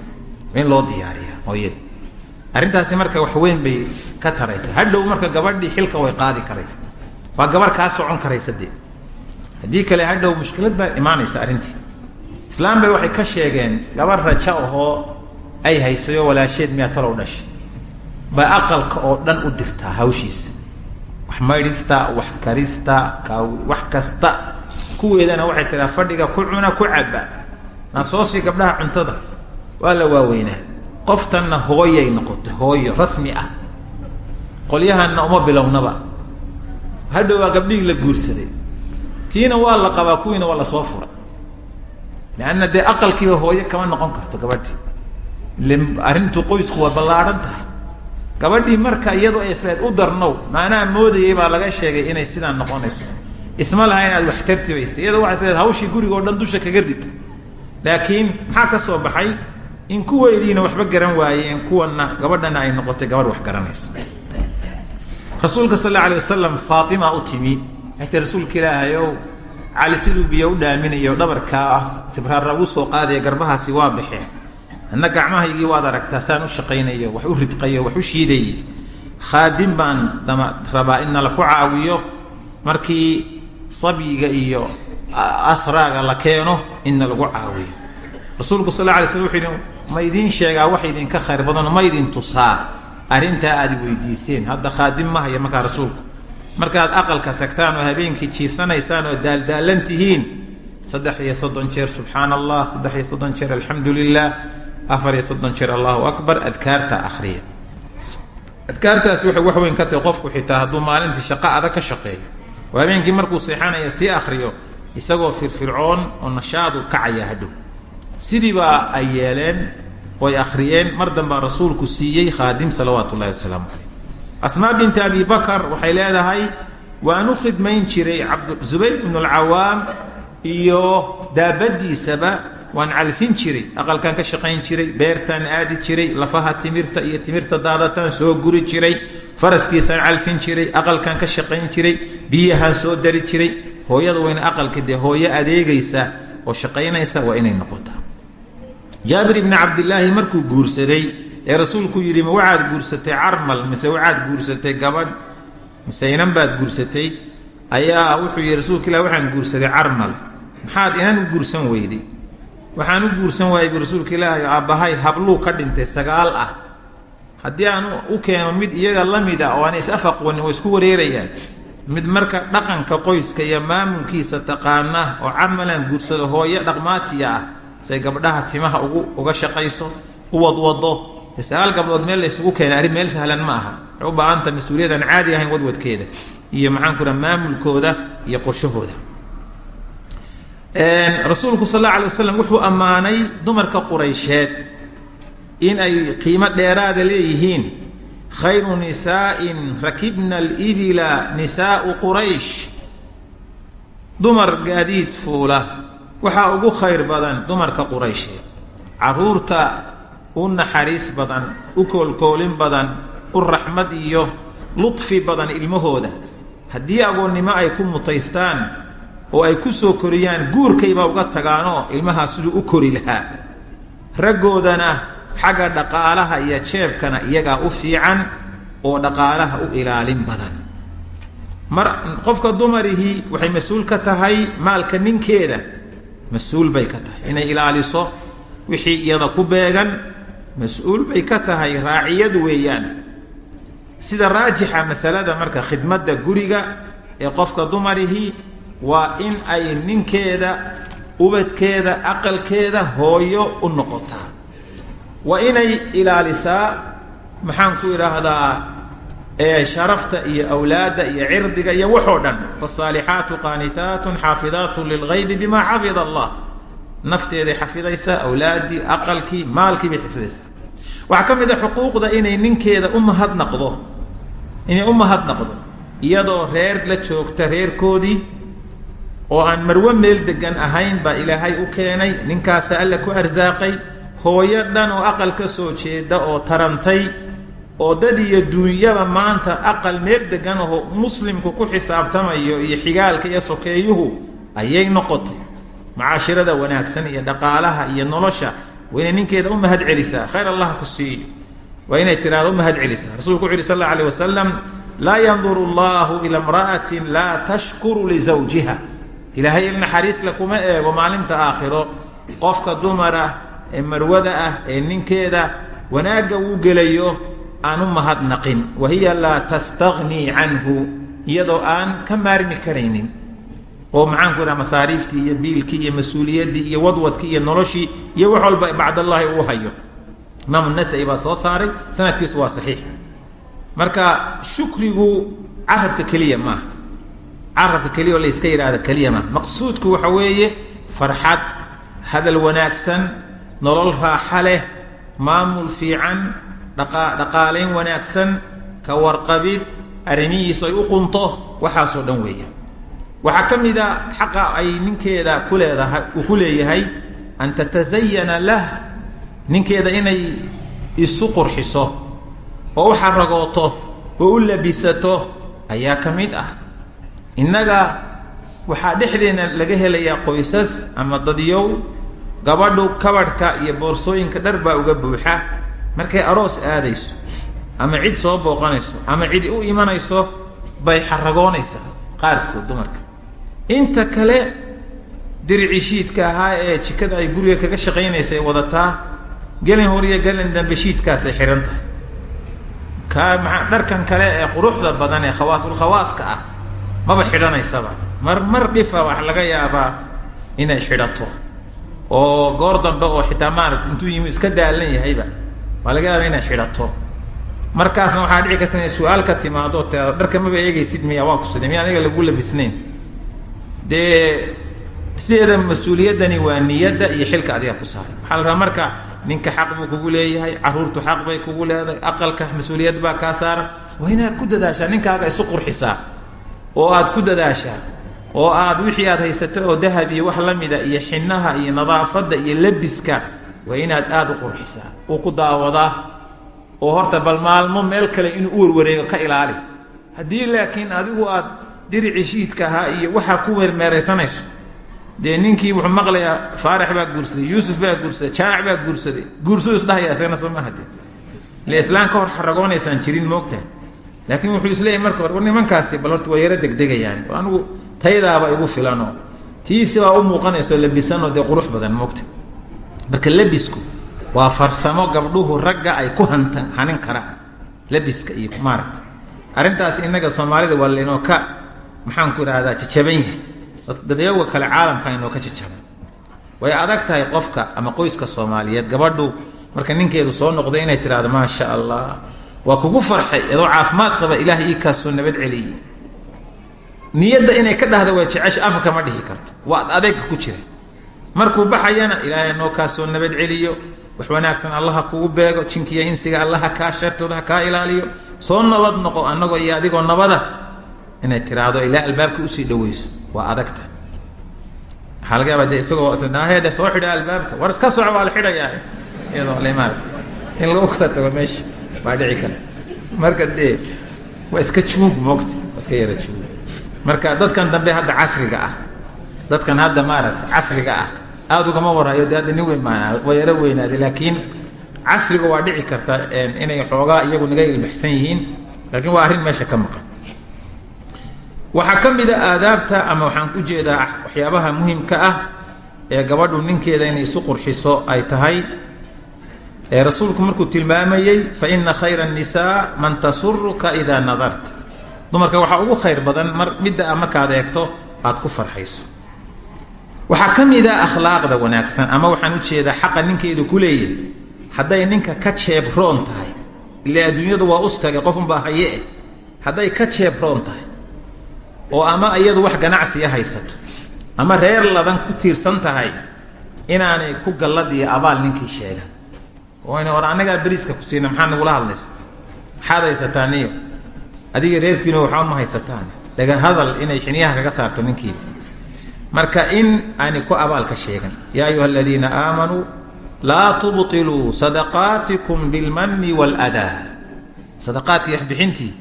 In loo diyaariyaa hooyada arrintaasi marka wax weyn bay ka taraysa hadhow marka gabadhii xilka way qaadi karaysa waa gabarh kaa socon karaysa dee. Haddii kale hadhow mushkilad baa imaanaysa arrintii. Islaam bay waxay ka sheegeen gabarh raja ahoo ay haysayo walaasheed miyaa talow dhashay ba aqalka oo dhan u dirtaa hawshiisa. Wax maydhista wax karista ka wax kasta. Kuweedana waxay tiraa fadhiga ku cuna ku caba naa soo sii gabdhaha cuntada. Waa la waaweynaada qoftanna hooyay noqotay hooyo rasmi ah. Qolyahanna uma bilownaba. Hadhow waa gabdhihii la guursaday. Tiina waa la qabaa kuwiina waa la soo furay leanna dee aqalkiiba hooyo kama noqon karto gabadhii. Arrintu qoysku waa ballaadhan tahay gabadhii marka iyadoo ay isleed u darnow maanaa moodayay baa laga sheegay inay sidaan noqonayso. Isma laha inaad wax tartibaysta iyadoo waxay isleed hawshii guriga oo dhan dusha kaga rid. Laakiin maxaa ka soo baxay? In kuweydiina waxba garan waayeen kuwana gabadhana ay noqotay gabadh wax garanaysa. Rasuulka sal alla alay wasalam faatima u timi tii rasuulka ilaahayow cali biyo dhaaminayo dhabarkaa sibraarra ugu soo qaadaya garbahaasi waa baxeen anna gacmahaygii waad aragtaa saan u shaqaynayo wax u ridqayo wax u shiidayay khaadim baan rabaa in nala ku caawiyo markii sabyiga iyo asraaga la keeno inna lagu caawiyo. Rasuulku sal la alay slam wuxuu yidhi ma idiin sheegaa wax idinka khayr badano ma idin tusaa. Arrintaa aad weydiiseen hadda khaadim ma haya markaa rasuulku. Markaad aqalka tagtaan oo habeenkii jiifsanaysaan oo daaldaalan tihiin saddex iyo soddon jeer subxaana allah saddex iyo soddon jeer alxamdu lilah afar iyo soddon jeer allahu akbar adkaarta akriya adkaartaasi waxay wax weyn ka tahay qofku xitaa hadduu maalintii shaqo adag ka shaqeeyo. Oo habeenkii markuu seexanaya sii akriyo isagoo firfircoon oo nashaadu kacaya hadhow. Sidii baa ay yeeleen oy akhriyeen. Mar dambaa rasuulku siiyey khaadim salawaatu ullahi wasalaamu caleyh asmaa binti abi bakar waxay leedahay waan u khidmayn jiray cabd zubayr ibnu alcawaam iyo daabadiisaba waan calfin jiray aqalkaan ka shaqayn jiray beertaan aadi jiray lafaha timirta iyo timirta daadataan soo guri jiray faraskiisaan calfin jiray aqalkaan ka shaqayn jiray biyahaan soo dari jiray. Hooyada wayna aqalka dee hooyo adeegaysa oo shaqaynaysa waa inay noqotaa. Jaabir ibni cabdilaahi markuu guursaday ee rasuulku yidhi ma waxaad guursatay carmal mise waxaad guursatay gabadh? Mise inan baad guursatay? Ayaa wuxuu yidhi rasuulka ilah waxaan guursaday carmal maxaad inan u guursan weyday waxaan u guursan waayay bu rasuulka ilaahi aabbahay habluu ka dhintay sagaal ah. Haddii aan u keeno mid iyaga la mid ah oo aan is-afaqwanin oo isku wareerayaan mid marka dhaqanka qoyska iyo maamulkiisa taqaana oo camalan guursado hooyo dhaqmaatiya ah say gabdhaha timaha ugu uga shaqayso u wadwado sagaal gabdhood meel la isugu keena arrin meel sahlan ma aha. Waxay u baahanta mas'uuliyad aan caadi ahayn wadwadkeeda iyo maxaan ku dhaha maamulkooda iyo qorshahooda rasuulku sal alla alay wasalam wuxuu ammaanay dumarka quraysheed in ay qiimo dheeraada leeyihiin. Khayru nisaa'in rakibna alibila nisaa'u quraysh. Dumar gaadiid fuula. Waxaa ugu khayr badan dumarka quraysheed. Carruurta u naxariis badan u koolkoolin badan u raxmad iyo ludfi badan ilmahooda. Haddii agoonnimo ay ku mutaystaan oo ay ku soo koriyaan guurkayba uga tagaanoo ilmahaa siduu u kori lahaa. Raggoodana xagga dhaqaalaha iyo jeebkana iyagaa u fiican oo dhaqaalaha u ilaalin badan. Mar qofka dumarihii waxay mas'uul ka tahay maalka ninkeeda mas'uul bay ka tahay. Inay ilaaliso wixii iyada ku beegan mas'uul bay ka tahay raaciyad weeyaan. Sida raajixa masalada marka khidmadda guriga ee qofka dumarihii waa in ay ninkeeda ubadkeeda aqalkeeda hooyo u noqotaa. Waa inay ilaalisaa maxaan ku idhaahdaa sharafta iyo awlaadda iyo cirdiga iyo waxoo dhan. Faasaalixaatu qaanitaatun xaafidaatun lilgaybi bima xafida allah. Nafteeday xafidaysaa awlaaddii aqalkii maalkii bay xifidaysaa waxaa ka mid a xuquuqda inay ninkeeda u mahadnaqdo inay u mahadnaqdo iyadoo reer la joogta reerkoodii oo aan marwe meel degan ahayn baa ilaahay u keenay ninkaasa alla ku arsaaqay hooyo dhan oo aqal ka soo jeeda oo tarantay oo dad iyo duunyaba maanta aqal meel degan oo muslimku ku xisaabtamayo iyo xigaalka iyo sokeeyuhu ayay noqotay. Macaashirada wanaagsan iyo dhaqaalaha iyo nolosha waa inay ninkeeda u mahad celisaa. Khayr allah ku sii. Waa inay tiraada u mahad celisaa. Rasulku wuxu uhi sal alla alay wasalam laa yanduru allahu ila imra'atin laa tashkuru lizawjiha ilaahay il naxariisle kuma eego maalinta aakhiro. Qofka dumara ee marwada ah ee ninkeeda wanaagga uu gelayo aan mahadnaqin. Wa hiya laa tastagnii canhu iyadoo aan ka maarmi karaynin. Oo maxaan ku idhaha masaariiftii iyo biilkii iyo mas'uuliyaddii iyo wadwadkii iyo noloshii iyo wax walba bacdallahi uu hayo. Imaamu nasai baa soo saaray sanadkiisu waa saxiix. Marka shukrigu carabka keliya maaha carabka keliya oo la yska yidhaahdo keliya maaha maqsuudku waxa weeye farxad hadal wanaagsan nolol raaxa leh maamul fiican dhaqa dhaqaalayn wanaagsan ka warqabid arrimihiisu ay u qunto waxaasoo dhan weeyaan waxaa ka mid a xaqa ay ninkeeda ku leedahay uu ku leeyahay an tatasayana lah ninkeeda inay isu qurxiso oo u xaragooto oo u labisato ayaa ka mid ah innaga waxaa dhexdeena laga helayaa qoysas ama dadyow gabadhu kabadhka iyo boorsooyinka dhar baa uga buuxa. Markay aroos aadayso ama cid soo booqanayso ama cid u imanayso bay xaragoonaysaa qaarkood dumarka. Inta kale diricii shiidka ahaa ee jikada ay guriga kaga shaqaynaysa ay wadataa gelin hor iyo gelin dambe shiidkaasay xihan tahay. Ka maa dharkan kale ee quruxda badan ee khawaasulkhawaaska ah maba xidhanaysaba. Mar mar dhifa wax laga yaabaa inay xidhato. Oo goor dambe oo xitaa maarata intuu yimi iska daalan yahayba waa laga yaaba inay xidhato. Markaasna waxaa dhici karta inay su'aal ka timaado te dharka maba eegaysid miya waa kusiday miya aniga lagu labisnayn. Dee sideeda mas'uuliyaddani waa niyadda iyo xilka adiga ku saaray. Waxaa la rabaa marka ninka xaq buu kugu leeyahay caruurtu xaq bay kugu leedahay aqalka mas'uuliyad baa kaa saaran waa inaad ku dadaashaa ninkaaga isu qurxisaa oo aad ku dadaashaa oo aad wixii aad haysato oo dahab iyo wax la mida iyo xinaha iyo nadaafadda iyo lebiska waa inaad aada u qurxisaa uu ku daawadaa oo horta bal maalmo meel kale inuu u warwareego ka ilaali. Haddii laakiin adigu aad diricii shiidka ahaa iyo waxaa ku weermeeraysanayso dee ninkii wuxuu maqlayaa faarax baa guursaday yuusuf baa guursaday jaamac baa guursaday guursuu isdhahaya isagana soo maha de ile islaan ka hor xaragoonaysaan jirin moogtahay laakiin wuxuu isleeyahy marka hore war nimankaasi bal horta waa yaro degdegayaan. Anigu taydaaba igu filanoo tiisi baa u muuqanayso labisanoo dee qurux badan moogta marka labisku waa farsamo gabdhuhu ragga ay ku hantan hanin karaan. Labiska iyo maaragta arrintaas innaga soomaalida waa laynoo ka maxaan ku idhaahdaa jajaban yahay. Dadyaga kale caalamka inoo ka jajaban. Way adag tahay qofka ama qoyska soomaaliyeed. Gabadhu marka ninkeedu soo noqdo inay tidhahdo maasha allah waa kugu farxay adoo caafimaad qaba ilaahay ii kaasoo nabad celiyey niyadda inay ka dhahda waa jecesha afka ma dhihi karto. Waa adeegka ku jira. Markuu baxayana ilaahay noo kaasoo nabad celiyo wax wanaagsan allaha kugu beego jinkiya insiga allaha kaa shartooda ha kaa ilaaliyo. Soo nabad noqo annagoo iyo adigoo nabada inay tiraahdo ilaa albaabka u sii dhaweyso. Waa adagta. Yaaba de isagoo isnaaheedhe soo xidha albaabka. War iska soco la xidhayaa. Iyadoo le maarata in lagu kala tago meesha baa dhici kale marka dee waa iska juug moogta iska yara juug marka dadkan dambe hadda casriga ah dadkan hadda maarata casriga ah aada ugama warayo de hadda nin weyn maanaa waa yaro weynaaday laakiin casriga waa dhici karta inay xoogaa iyagu naga ilbaxsan yihiin laakiin waa arrin meesha ka maqan. Waxaa ka mid a aadaabta ama waxaan u jeedaa waxyaabaha muhimka ah ee gabadhu ninkeeda inay isu qurxiso ay tahay rasuulku markuu tilmaamayey fa ina khayra الnisaa man tasuruka idaa nadarta dumarka waxaa ugu khayr badan mar midda a markaad eegto aad ku farxayso. Waxaa ka mid a akhlaaqda wanaagsan ama waxaan u jeedaa xaqa ninkeedu ku leeyahay hadday ninka ka jeebroon tahay ile adduunyadu waa ustage qofunbaa haye eh hadday ka jeebroon tahay oo ama iyadu wax ganacsiya haysato ama reer ladan ku tiirsan tahay inaanay ku gallad iyo abaal ninkii ina war annagaa beriiska ku siina maxaa nagula hadlaysa? Maxaad haysataan iyo adiga reerkiina waxba ma haysataan. Dhaga hadal inay xiniyaha kaga saarto ninkiiba marka in aanay ku abaalka sheegan yaa ayuha aladiina aamanuu laa tubطiluu sadaqaatikum bilmani wاldaa sadaqaadka waxbixintii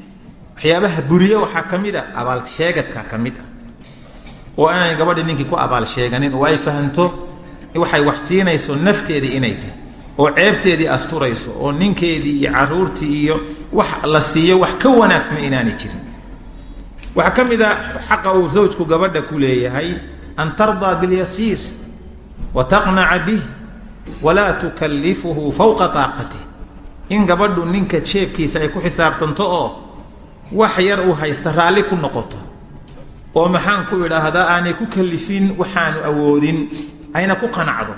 waxyaabaha buriye waxaa ka mid a abaal sheegadka ka mid ah oo ku abaal sheeganin oo fahanto waxay wax siinayso nafteedii inay tahay oo ceebteedii asturayso oo ninkeedii iyo caruurtii iyo wax la siiyo wax ka wanaagsan inaanay jirin. Waxaa ka mid a xaqa uu zawjku gabadha ku leeyahay an tardaa biاlyasiir wa taqnaca bih walaa tukallifuhu fowqa taaqatih in gabadhu ninka jeebkiisa ay ku xisaabtanto oo wax yar uu haysta raalli ku noqoto oo maxaan ku idhaahdaa aanay ku kalifin waxaanu awoodin ayna ku qanacdo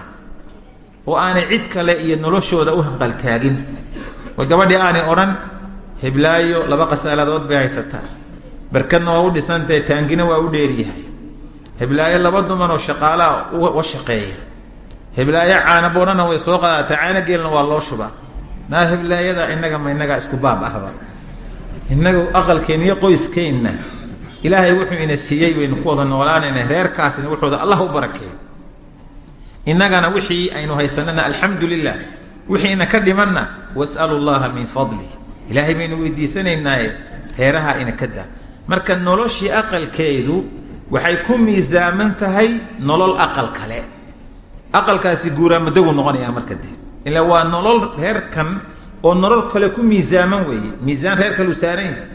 oo aanay cid kale iyo noloshooda u hanqaltaagin oo gabadhii aanay odhan heblaayo laba qasaaladood bay haysataa. Barkadna waa u dhisantahe taangina waa u dheeryahay heblaayo laba dumanoo shaqaalaa wa shaqeeya. Heblaayo caana boodhana way soo qaadataa caana geelna waa loo shubaa. Naa heblaayada innaga ma innagaa isku baab ahba. Innagu aqalkeenna iyo qoyskeenna ilaahay wuxuu ina siiyey baynu ku wada noolaanayna reerkaasina wuxuuda allah u barakeey innagana wixii aynu haysanana alxamdu lilah wixiina ka dhimanna was'alu min fadli. Ilaahay baynu weydiisanaynaaye reeraha ina marka noloshii aqalkeedu waxay ku miisaaman tahay nolol aqal kale. Aqalkaasi guuraamadogu noqonayaa marka dee. Ila waa nolol reerkan oo nolol kale ku miisaaman weeye. Miisaan reer kaleu saaran yahay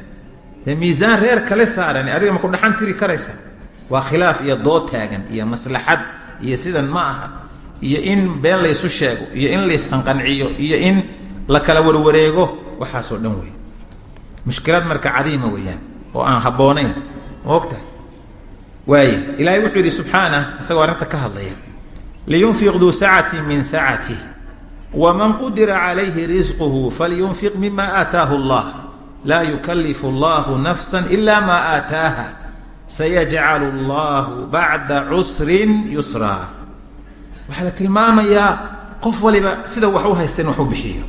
miisaan reer kale saaran adiga ma ku dhaxan tiri karaysa waa khilaaf iyo dood taagan iyo maslaxad iyo sidan ma aha iyo in been laysu sheego iyo in laysqanqanciyo iyo in la kala warwareego waxaasoo dhan wey mushkilad marka cadiima weeyaan oo aan habboonayn maogtahay waaya ilaahay wuxuu yidhi subxaanah isagoo arrinta ka hadlaya liyunfiq duu sacati min sacatih waman qudira calayhi risquhu falyunfiq mima aataahu allah. Laa yukalifu allahu nafsa ila ma aataaha sayajcalu allahu bacda cusrin yusraa waxaa la tilmaamayaa qof waliba sida wax u haysta in wax bixiyo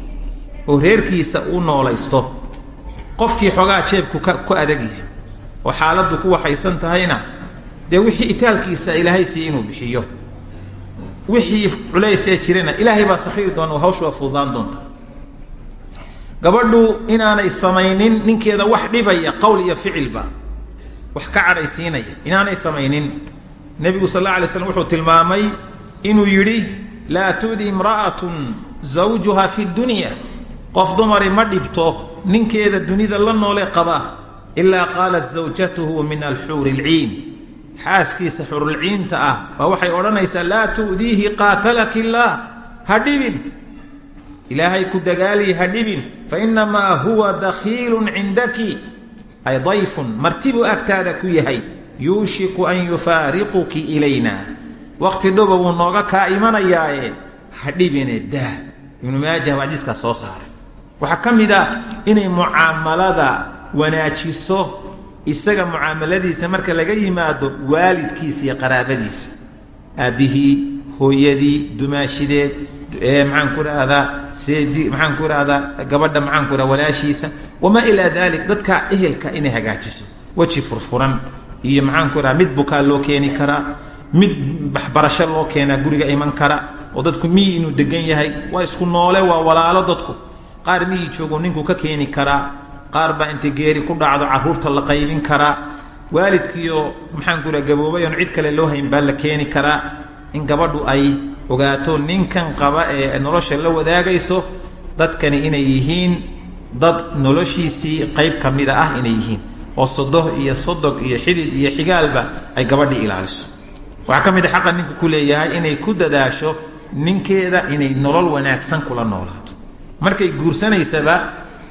oo reerkiisa uu noolaysto qofkii xoogaa jeebku ku adagyahay oo xaaladdu ku waxaysan tahayna dee wixii itaalkiisa ilaahay siiye inuu bixiyo wixii culaysee jirana ilaahay baa sakhiiri doona hawshu waa fududaan doonta gabadhu inaanay samaynin ninkeeda wax dhibaya qowl iyo ficilba wax ka cadhaysiinaya inaanay samaynin. Nebigu sal alla alay slam wuxuu tilmaamay inuu yidhi laa tu'di imra'atun zawjuha fi dunya. Qof dumari ma dhibto ninkeeda dunida la noole qaba ilaa qaalat zawjatuhu min alxuuri lciin xaaskiisa xurulciinta ah baa waxay odhanaysaa laa tu'diihi qaatalaki illaah ha dhibin. Ilaahay ku dagaaliyi ha dhibin fainamaa huwa dakhiilun cindaki ay dayfun marti buu agtaada ku yahay. Yuushiku an yufaariquki ilayna. Wakhti dhoba wuu nooga kaa imanayaaye. Ha dhibine daa. Ibnu maajah baa xadiiskaas soo saaray. Waxaa ka mid ah inay mucaamalada wanaajiso isaga mucaamaladiisa marka laga yimaado waalidkiisa iyo qaraabadiisa. Aabbihii hooyadii dumaashideed maxaan ku idhaahdaa seedi maxaan ku idhaahdaa gabadha maxaan ku idhahda walaashiisa wamaa ilaa dalik dadka ehelka inay hagaajiso weji furfuran iyo maxaan ku idhaha mid bukaa loo keeni karaa mid waxbarasho loo keenaa guriga iman kara oo dadku miyi inuu degan yahay waa isku noole waa walaalo dadku. Qaar miyi joogo ninku ka keeni karaa qaar baa intay geeri ku dhacdo carruurta la qaybin karaa waalidkiioo maxaan ku idhaha gaboobay oon cid kale loo hayn baa la keeni karaa in gabadhu ay ogaato ninkan qaba ee nolosha la wadaagayso dadkani inay yihiin dad noloshiisii qayb ka mida ah inay yihiin oo sodoh iyo sodog iyo xidid iyo xigaalba ay gabadhii ilaaliso. Waxaa ka mid a xaqa ninku ku leeyahay inay ku dadaasho ninkeeda inay nolol wanaagsan kula noolaato. Markay guursanaysaba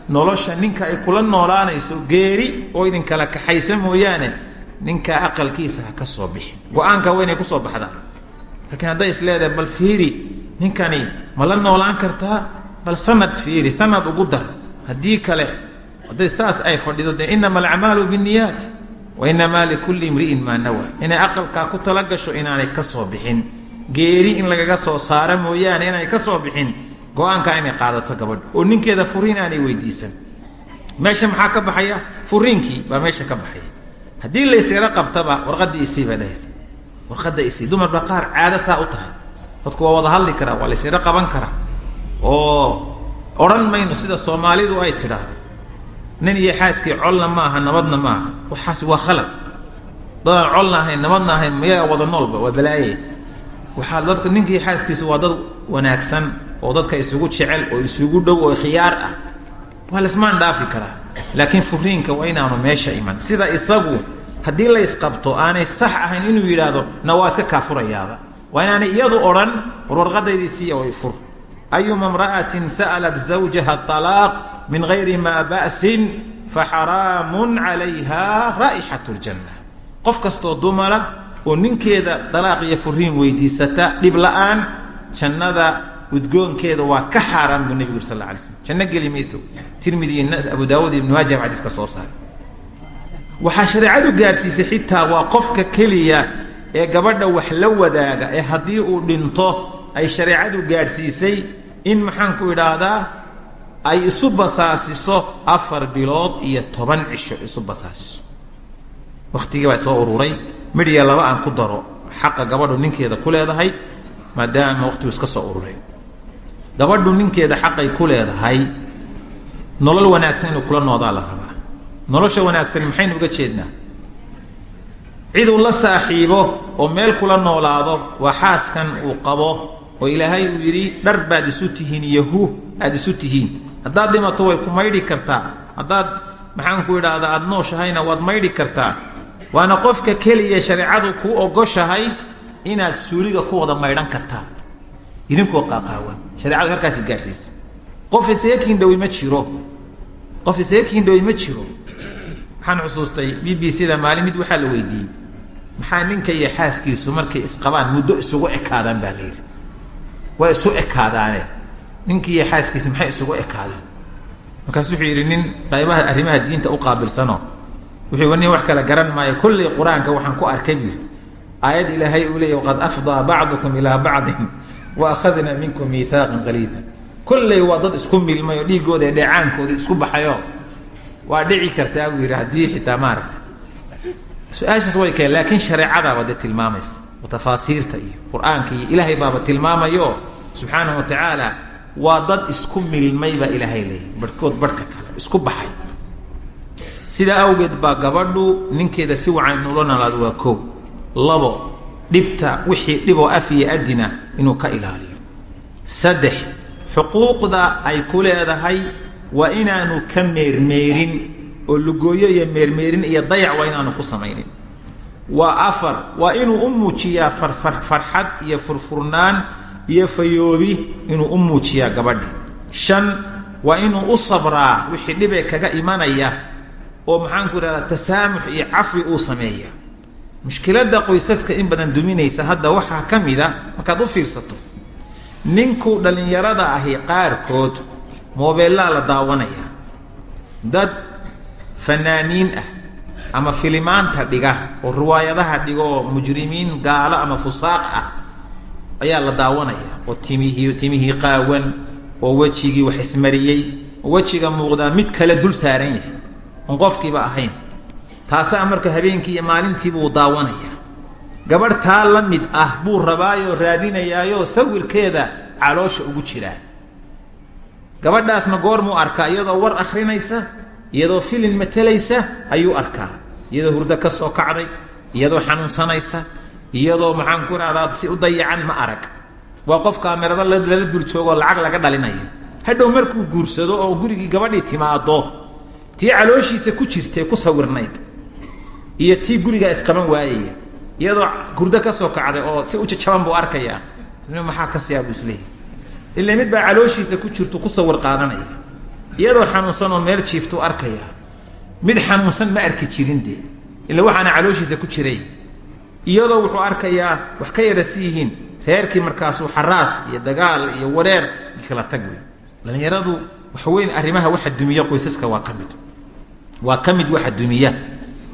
nolosha ninka ay kula noolaanayso geeri oo idinkala kaxaysa mooyaane ninka aqalkiisa ha ka soo bixin. Go'aanka waa inay ku soo baxdaa laakiin hadday is leedahay bal fiiri ninkani ma la noolaan kartaa? Bal sanad fiiri sanad ugu dar. Haddii kale hadday saas ay fadhido dee inama alacmaalu binniyaat? Wa inamaa likulli imri'in maa nawa inay aqalkaa ku tala gasho inaanay ka soo bixin. Geeri in lagaga soo saaro mooyaane inaanay ka soo bixin. Go'aankaa inay qaadato gabadha oo ninkeeda furiin aanay weydiisan. Meesha maxaa ka baxaya? Furiinkii baa meesha ka warqadda isii dumar baa qaar caado saa u tahay. Dadku waa wada hadli karaa waa laysyaro qaban karaa. Oo odhan mayno sida soomaalidu ay tidhaahdo. Nin iyo xaaskii colna ma aha nabadna ma aha. Waxaas waa khalad. Dadaan colna ahayn nabadna ahayn mayaa wada noolba waa balaaye. Waxaa dadka ninkii xaaskiisu waa dad wanaagsan oo dadka isugu jecel oo isugu dhow oo khiyaar ah. Waa laismaan dhaafi karaa. Laakiin furiinka waa inaanu meesha iman. Sida isagu haddii laysqabto aanay sax ahayn inuu yidhaahdo na waa iska kaafurayaaba waa inaanay iyadu odhan war warqadaydii siiya way fur. Ayuma imra'atin sa'alat zawjaha alaaq min gayri maa ba'sin faxaraamun calayha raa'ixat ljanna qof kastoo dumara oo ninkeeda dalaaq iyo furiin weydiisata dhib la'aan jannada udgoonkeeda waa ka xaaraan buu nebigu uri sal la alay slm janno geli abu daawud ibnu maaja xadiiska soo saaray waxaa shareecadu gaarsiisay xitaa waa qofka keliya ee gabadha wax la wadaaga ee haddii uu dhinto ay shareecadu gaadhsiisay in maxaanku idhaahdaa ay isu basaasiso afar bilood iyo toban cisho isu basaasiso. Wakhtigii baa soo ururay midhiya laba aan ku daro xaqa gabadhu ninkeeda ku leedahay maadaama wakhtigu iska soo ururay. Gabadhu ninkeeda xaqay ku leedahay nolol wanaagsan inuu kula noodaa la rabaa nolosha wanaagsan maxaynu uga jeednaa. Ciduu la saaxiibo oo meel kula noolaado waa xaaskan uu qabo oo ilaahay uu yidhi dhar baad isu tihiin yahu aada isu tihiin. Haddaad dhimato way ku maydhi kartaa. Haddaad maxaanku idhaahdaa aada nooshahayna waad maydhi kartaa. Waana qofka keliya shareecadu kuu ogoshahay inaad suuliga ku wada maydhan kartaa. Idinkoo qaaqaawan. Shareecadu halkaasi gaadhsiisa. Qof isaga kiindhowi ma jiro. Qof isaga kiindhowi ma jiro waxaan xusuustay b b c da maalin mid waxaa la weydiiyey maxaa ninka iyo xaaskiisu markay isqabaan muddo isugu ekaadaan? baa la yidhi. Waa isu ekaadaane. Ninkii iyo xaaskiisi maxay isugu ekaadeen? Markaasu wuxuu yidhi nin qaybaha arrimaha diinta u qaabilsano. Wuxuu nin wax kale garan maayo. Kollay qur'aanka waxaan ku arkay buu yidhi aayad ilaahay uu leeyay waqad afdaa bacdukum ilaa bacdin wa akhadna minkum miihaaqan qaliida kollay waa dad isku milmay oo dhiiggooda ee dheecaankooda isku baxayo waa dhici kartaa buu yidhi haddii xitaa maaragta su'aashaas way keen laakiin shareecadaaba dee tilmaamaysa. Tafaasiirta iyo qur'aanka ilaahay baaba tilmaamayo subxaanahu wa tacaala waa dad isku milmay baa ilaahay leeyahy barhkood barhka kale isku baxay. Sidaa awgeed baa gabadhu ninkeeda si wacan inula noolaado waa koow labo dhibta wixii dhiboo af adina inuu ka ilaaliyo. Saddex xuquuqda ay ku leedahay waa inaanu ka meermeerin oo lugooyo iyo meermeerin iyo dayac waa inaanu ku samaynin. Waa afar waa inuu u muujiyaa farxad iyo furfurnaan iyo fayoobi inuu u muujiyaa gabadhi. Shan waa inuu u sabraa wixii dhibee kaga imanaya oo maxaanku idhahdaa tasaamux iyo cafwi uu sameeya mushkiladda qoysaska in badan duminaysa hadda waxaa ka mida markaad u fiirsato. Ninku dhallinyarada ahi qaarkood moobeellaa la daawanaya. Dad fanaaniin ah ama filimaanta dhiga oo riwaayadaha dhiga mujrimiin gaalo ama fusaaq ah ayaa la daawanaya oo timihii timihii qaawan oo wejigii wax ismariyey oo wejiga muuqdaa mid kale dul saaran yahay. Oon qofkiiba ahayn. Taasaa marka habeenkii iyo maalintiiba uu daawanaya. Gabadh taa la mid ah buu rabaayoo raadinayaayoo sawirkeeda caloosha ugu jiraa gabadhaasna goormuu arkaa iyadoo war akhrinaysa iyadoo filin matelaysa ayuu arkaa. Iyadoo hurdo ka soo kacday iyadoo xanuunsanaysa iyadoo maxaan ku rahdaa si u dayacan ma arag. Waa qof kaamirado lala dul joogoo lacag laga dhalinayo hadhow markuu guursado oo gurigii gabadhii timaado tii calooshiisa ku jirtay ku sawirnayd iyo tii gurigaa isqaban waayaya iyadoo hurdo ka soo kacday oo si u jajaban buu arkayaa maxaa ka siyaa buu isleeyahy ila mid baa calooshiisa ku jirtu ku sawir qaadanaya iyadoo xanuunsan oo meel jiiftuu arkaya mid xanuunsan ma arki jirin ila waxaana calooshiisa ku jiray. Iyadoo wuxuu arkayaa wax ka yara si yihiin reerkii markaasuu xaraas iyo dagaal iyo wareer kala tag wey dhallinyaradu waxa weyn arrimaha waxa dumiya qoysaska waa ka mid. Waa ka mid waxa dumiya.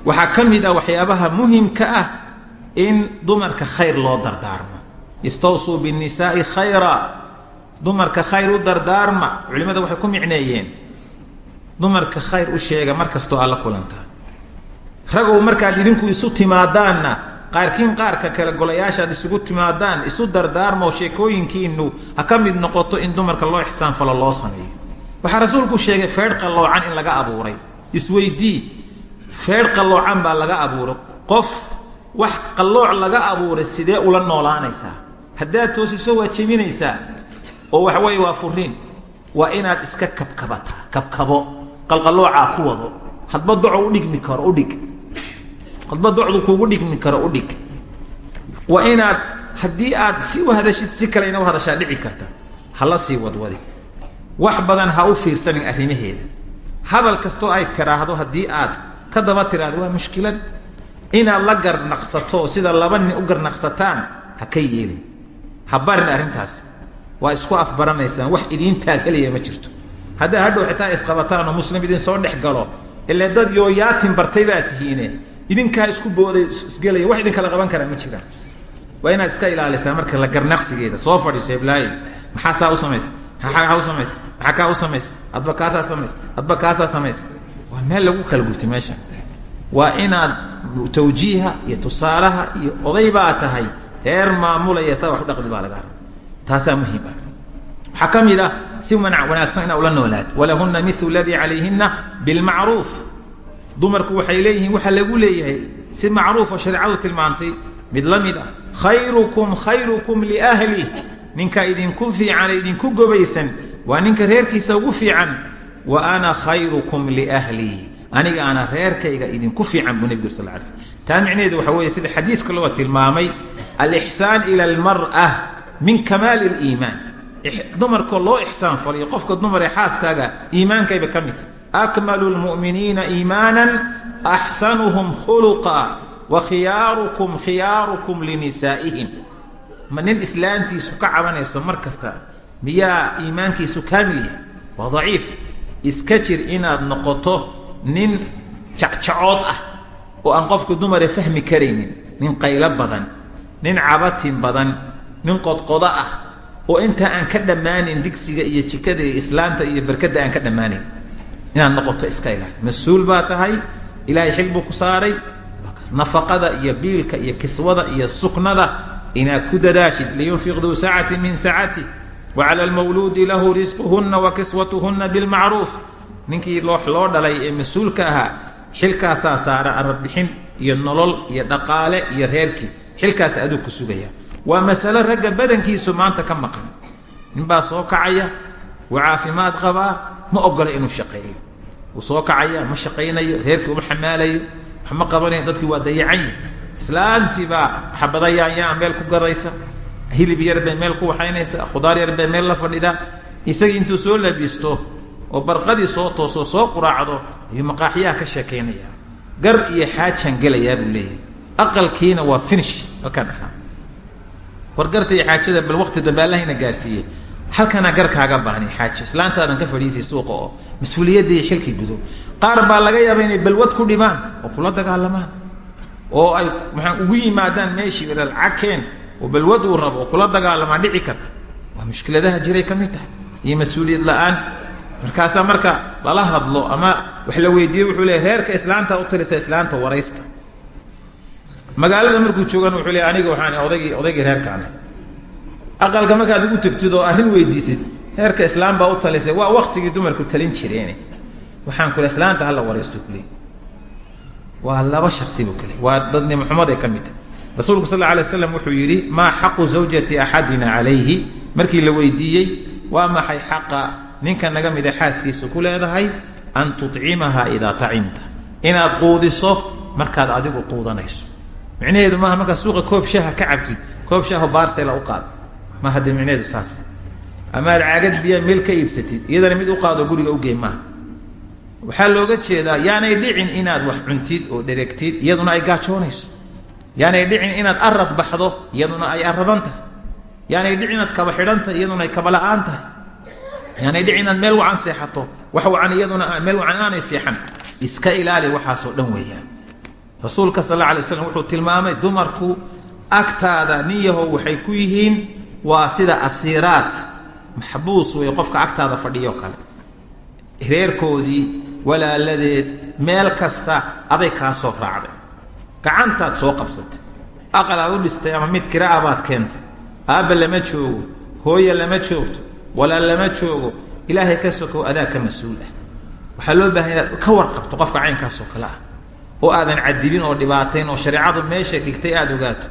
Waxaa ka mid ah waxyaabaha muhimka ah in dumarka khayr loo dardaarmo. Istawsuu binnisaai khayra dumarka khayr u dardaarma culimada waxay ku micneeyeen. Dumarka khayr u sheega mar kastoo aad la kulantaan ragow markaad idinku isu timaadaanna qaarkiin qaarka kale golayaashaad isugu timaadaan isu dardaarmo sheekooyinkiinu ha ka mid noqoto in dumarka loo ixsaanfalo loo sameeyo. Waxaa rasuulku sheegay feedh qalloocan in laga abuuray. Isweydii feedh qalloocan baa laga abuuray. Qof wax qallooc laga abuuray sidee ula noolaanaysaa? Haddaad toosiso waa jebinaysaa oo waxa weeye waa furiin inaad iska kabkabataa kabkabo qalqaloocaa ku wado. Hadba doco udhigmi karo udhig hadba docdu kuugu dhigmi karo udhig waa inaad haddii aad si u hadashid si kale ina u hadashaa dhici karta. Hala sii wadwadi. Wax badan ha u fiirsanin arrimaheeda. Hadal kastoo ay tiraahdo haddii aad ka daba tiraahdo waa mushkilad inaad la garnaqsato sida laba nin u garnaqsataan ha ka yeelin. Ha barin arrintaasi waa isku afbaranaysaan wax idiin taaghelaya ma jirto. Haddaa hadhow xitaa isqabataan oo muslim idin soo dhex galo ile dad yooyaatin bartay baa tihiine. Idinkaa isku booday isgelaya wax idinkala qaban karaa ma jiraan. Waa inaad iska ilaalisaa marka la garnaqsigeeda. Soo fadhiiso heblaayo maxaa saa u samaysa? Maxaa u samaysa? Maxaa kaa u samaysa? Adba kaasaa samaysa? Adba kaasaa samaysa? Waa meel lagu kala gurtay meesha. Waa inaad tawjiiha iyo tusaalaha iyo oday baa tahay heer maamulaya saa taasaa muhiim ah. Waxaa ka mid ah si wanaagsan inaa ula noolaad. Walahuna milu ladii calayhina bilmacruuf. Dumarku waxay leeyihiin waxaa lagu leeyahay si macruufo shareecadu tilmaantay. Mid la mid ah khayrukum khayrukum liahlih ninka idinku fiican ee idinku gobaysan. Waa ninka reerkiisa ugu fiican. Wa ana khayrukum liahlii aniga ana reerkayga idinku fiican buu nebigu sal ly slm taa micnaheedu waxa weeye sida xadiiska loo tilmaamay alixsaan ila almar'a min kamaali liimaan dumarkoo loo ixsaan faliyo qofka dumar ee xaaskaaga iimaankayba ka midta akmalu lmu'miniina iimaanan axsanuhum khuluqa wa khiyaarukum khiyaarukum linisaa'ihim. Ma nin islaantiisu ka cabanayso mar kasta miyaa iimaankiisu kaamil yahay? Waa daciif. Iska jir inaad noqoto nin jacjacood ah oo aan qofka dumare fahmi karaynin nin qaylo badan nin cabatin badan nin qodqodo ah oo intaa aan ka dhammaanin digsiga iyo jikada iyo islaanta iyo berkadda aan ka dhammaanayn inaad noqoto iska ilaali mas'uul tahay ilaahay xil ku saaray. Nafaqada iyo biilka iyo kiswada iyo suknada inaad ku dadaashid. Liyunfiq duu saacati min saacati wa cala almawluudi lahu risquhunna wa kiswatuhunna bilmacruuf ninkii loo dhalay ee mas'uulka ahaa xilkaasaa saaran arabixin iyo nolol iyo dhaqaale iyo reerkii. Xilkaas aduu ku sugaya waa masalo ragga badankiisu maanta ka maqan. Ninbaa soo kacaya wuu caafimaad qabaa ma ogola inuu shaqeeyo. Soo kacaya ma shaqaynayo reerkii uma xamaalayo wax ma qabanayo dadkii waa dayacanyi islaantii baa xabadayaanyaa meel ku gadaysa hilib yar bay meel ku waxaynaysa khudaar yar bay meel la fadhidaa isagii intuu soo labisto oo barqadii soo tooso soo quraacdo ayuu maqaaxyaha ka sheekaynaya gar iyo xaajaan gelayaa buu leeyahay. Aqalkiina waa finish halkaan ahaa war garta iyo xaajada bal waqti dambe allahina gaarsiiyey. Halkanaa garkaaga baahni xaajo islaantaadan ka fadhiisay suuqa oo mas'uuliyadda iyo xilkii gudo. Qaar baa laga yaaba inay balwad ku dhibaan oo kula dagaalamaan oo ay maxaa ugu yimaadaan meeshii lacagkeen oo balwad uu rabo oo kula dagaalamaa dhici karta. Waa mushkiladaha jiray ka mid tahay. Iyo mas'uuliyad la'aan. Markaasaa marka lala hadlo ama wax la weydiiyo wuxuu leey reerka islaanta u talisa islaanta waraysta magaalada markuu joogan wuxuu leey aniga waxaan odaygii odaygii reerkaane aqalka markaad ugu tegtid oo weydiisid reerka islaam baa u talisay waa waktigii dumarku talin jireen waxaan kule islaanta hala waraysto kuleey waa laba shaksi buu kale waa dadnimo xumaday ka mid tahay rasuulku sal alay slam wuxuu yidhi maa xaqu zawjati axadina calayhi markii la weydiiyey waa maxay xaqa ninka naga mida xaaskiisa ku leedahay? An tucimaha idaa tacimta inaad quudiso markaad adigu quudanayso micnaheedu maaha markaad suuqa koob shaaha ka cabtid koob shaaho baarsela u qaad. Ma hadde micnaheedu saas. Amaad caagad biyaa meel iyadana mid u qaado guriga ugey maaha waxaa looga jeedaa yaanay dhicin inaad wax cuntid oo dheregtid iyaduna ay gaajoonayso. Yaanay dhicin inaad arad baxdo iyaduna ay aradan tahay. Yaanay dhicin inaad kaba xidhan tahay iyaduna ay kaba la'aan tahay. Yaanay dhicin inaad meel wacan seexato wax wacan iyaduna meel wacan aanay seexan. Iska ilaali waxaasoo dhan weeyaan rasuulka sal alla alay slam wuxuu tilmaamay dumarku agtaada nin yahow waxay ku yihiin waa sida asiiraad maxbuus wey qofka agtaada fadhiyo kale. Reerkoodii walaaladeed meel kasta aday kaa soo raacday. Gacantaad soo qabsatay. Aqal aad u dhistay ama mid kiraa baad keentay. Aabba lama joogo hooya lama joogto walaal lama joogo ilaahay ka sokow adaa ka mas'uul ah. Waxaa loo baahay inaad ka warqabto qofka caynkaasoo kale ah oo aadan cadibin oo dhibaatayn oo shareecadu meesha dhigtay aada ogaato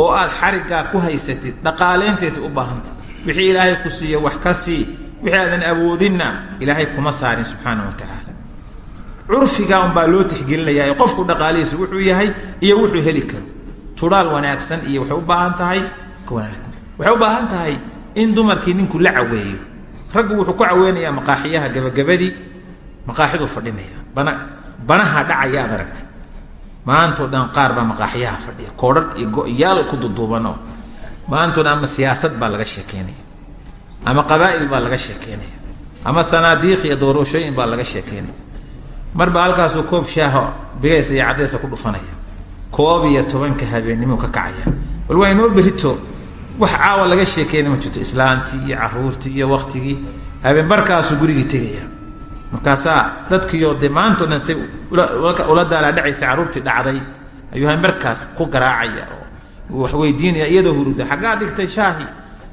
oo aad xariggaa ku haysatid dhaqaalayntaysay u baahantay. Wixii ilaahay ku siiyo wax ka sii wixii aadan awoodinna ilaahay kuma saarin subxaana wa tacaala. Curfiga unbaa loo tixgelinayaa qofku dhaqaalihiisu wuxuu yahay iyo wuxuu heli karo. Juraal wanaagsan iyo waxay u baahan tahay waxay u baahan tahay in dumarkii ninku la caweeyo. Raggu wuxuu ku caweynayaa maqaaxiyaha gabagabadii maqaaxiduu fadhinaya banaha dhacaya ad aragtay maantao dhan qaar baa maqaaxiyaha fadhiya. Koodhadh iyo go-yaal ku duduubanoo maantao dhan ama siyaasad baa laga sheekeynaya ama qabaa'il baa laga sheekeynaya ama sanaadiikh iyo doorashooyin baa laga sheekeynaya marba halkaasuu koob shaaho bigaysa iyo ku dhufanaya. Koob iyo tobanka habeennimuu ka kacaya. Bal waa inoo wax caawa laga sheekeyna ma jirto. Islaantii iyo caruurtii iyo waktigii habeenbarkaasuu gurigii tegaya markaasaa dadkiioo dee maantao dhan say ula daalaadhacaysa carruurtii dhacday ayuu habeenbarkaas ku garaacaya oo wax weydiinaya iyadoo huruda xaggaad dhigtay shaahi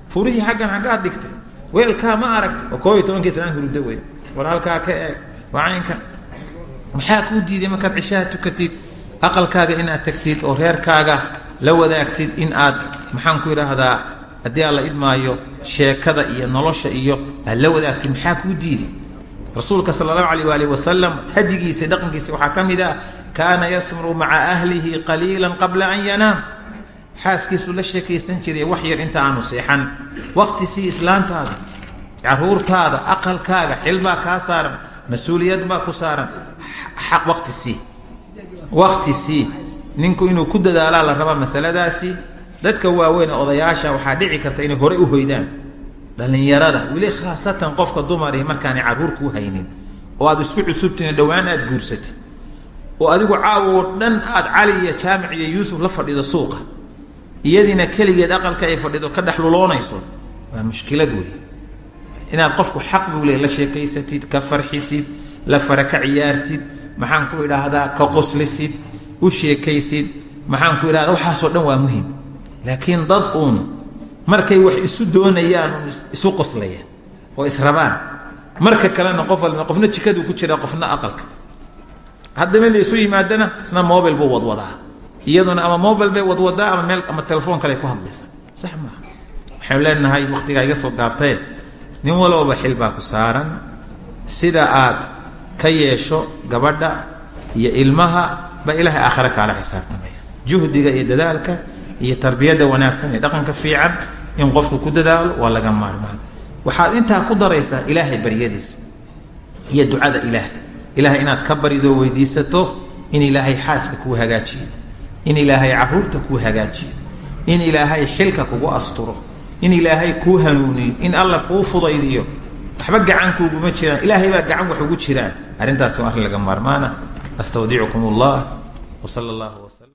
furihii xaggan xaggaad dhigtay weelkaa ma aragtay. Oo koob tobankii sanaan hurudo wey war ka eeg waa caynkan maxaa kuu diiday markaad cishaha tukatid aqalkaaga inaad tagtid oo reerkaaga la wadaagtid in aad maxaan ku idhaahdaa haddii aan la idmaayo sheekada iyo nolosha iyo aad la wadaagtid maxaa kuu diidi rasuulka sala allahu alayh waalih wasalam hadigiisa dhaqankiisa waxaa ka mid ah kaana yasmuru maca ahlihi qaliila qabla an yanaam. Xaaskiisuu la sheekaysan jiray wax yar inta aanu seexan. Waqti sii islaantaada caruurtaada aqalkaaga xilbaa kaa saaran mas'uuliyad baa ku saaran. Waqti sii waqti sii ninku inuu ku dadaalaa la rabaa masaladaasi. Dadka waaweyn odayaasha waxaa dhici karta inay horey u hoydaan dhallinyarada weli khaasatan qofka dumari markaanay carruur kuu haynin oo aad isku cusubtiin dhowaan aad guursatid oo adigu caawo dhan aad cali iyo jaamic iyo yuusuf la fadhido suuqa iyadiina keligeed aqalka ay fadhido ka dhex luloonayso waa mushkilad wey inaad qofku xaq buu le la sheekaysatid ka farxisid la fara ciyaartid maxaan ku idhaahdaa ka qoslisid u sheekaysid maxaan ku idhahda waxaasoo dhan waa muhiim laakiin dad markay wax isu doonayaan isu qoslaya oo israbaan marka kalena qof walba qofna jikaduu ku jiraa qofna aqalka. Haddama la isu yimaadana isna mobile buu wadwadaa. Iyaduna ama mobile bay wadwadaa ama meel ama telefoon kale ku hadlaysa sax maaha waxaynu leenahay waktigaa iga soo gaabtae nin walbaba xil baa ku saaran. Sida aad ka yeesho gabadha iyo ilmaha ba ilaahay aakhare kaala xisaabtamaya. Juhdiga iyo dadaalka iyo tarbiyadda wanaagsan iyo dhaqanka fiican in qofku ku dadaalo waa laga maarmaan. Waxaad intaa ku daraysaa ilaahay baryadiisa iyo ducada ilaahay. Ilaahay inaad ka baridoo weydiisato in ilaahay xaaska kuu hagaajiyo in ilaahay carruurta kuu hagaajiyo in ilaahay xilka kugu asturo in ilaahay kuu hanuuniyo in alla kuu fudaydiyo. Waxba gacankuuguma jiraan. Ilaahay baa gacan wax ugu jiraan. Arrintaasi waa arrin laga maarmaana. Astawdicukum allah wsala allahu wslam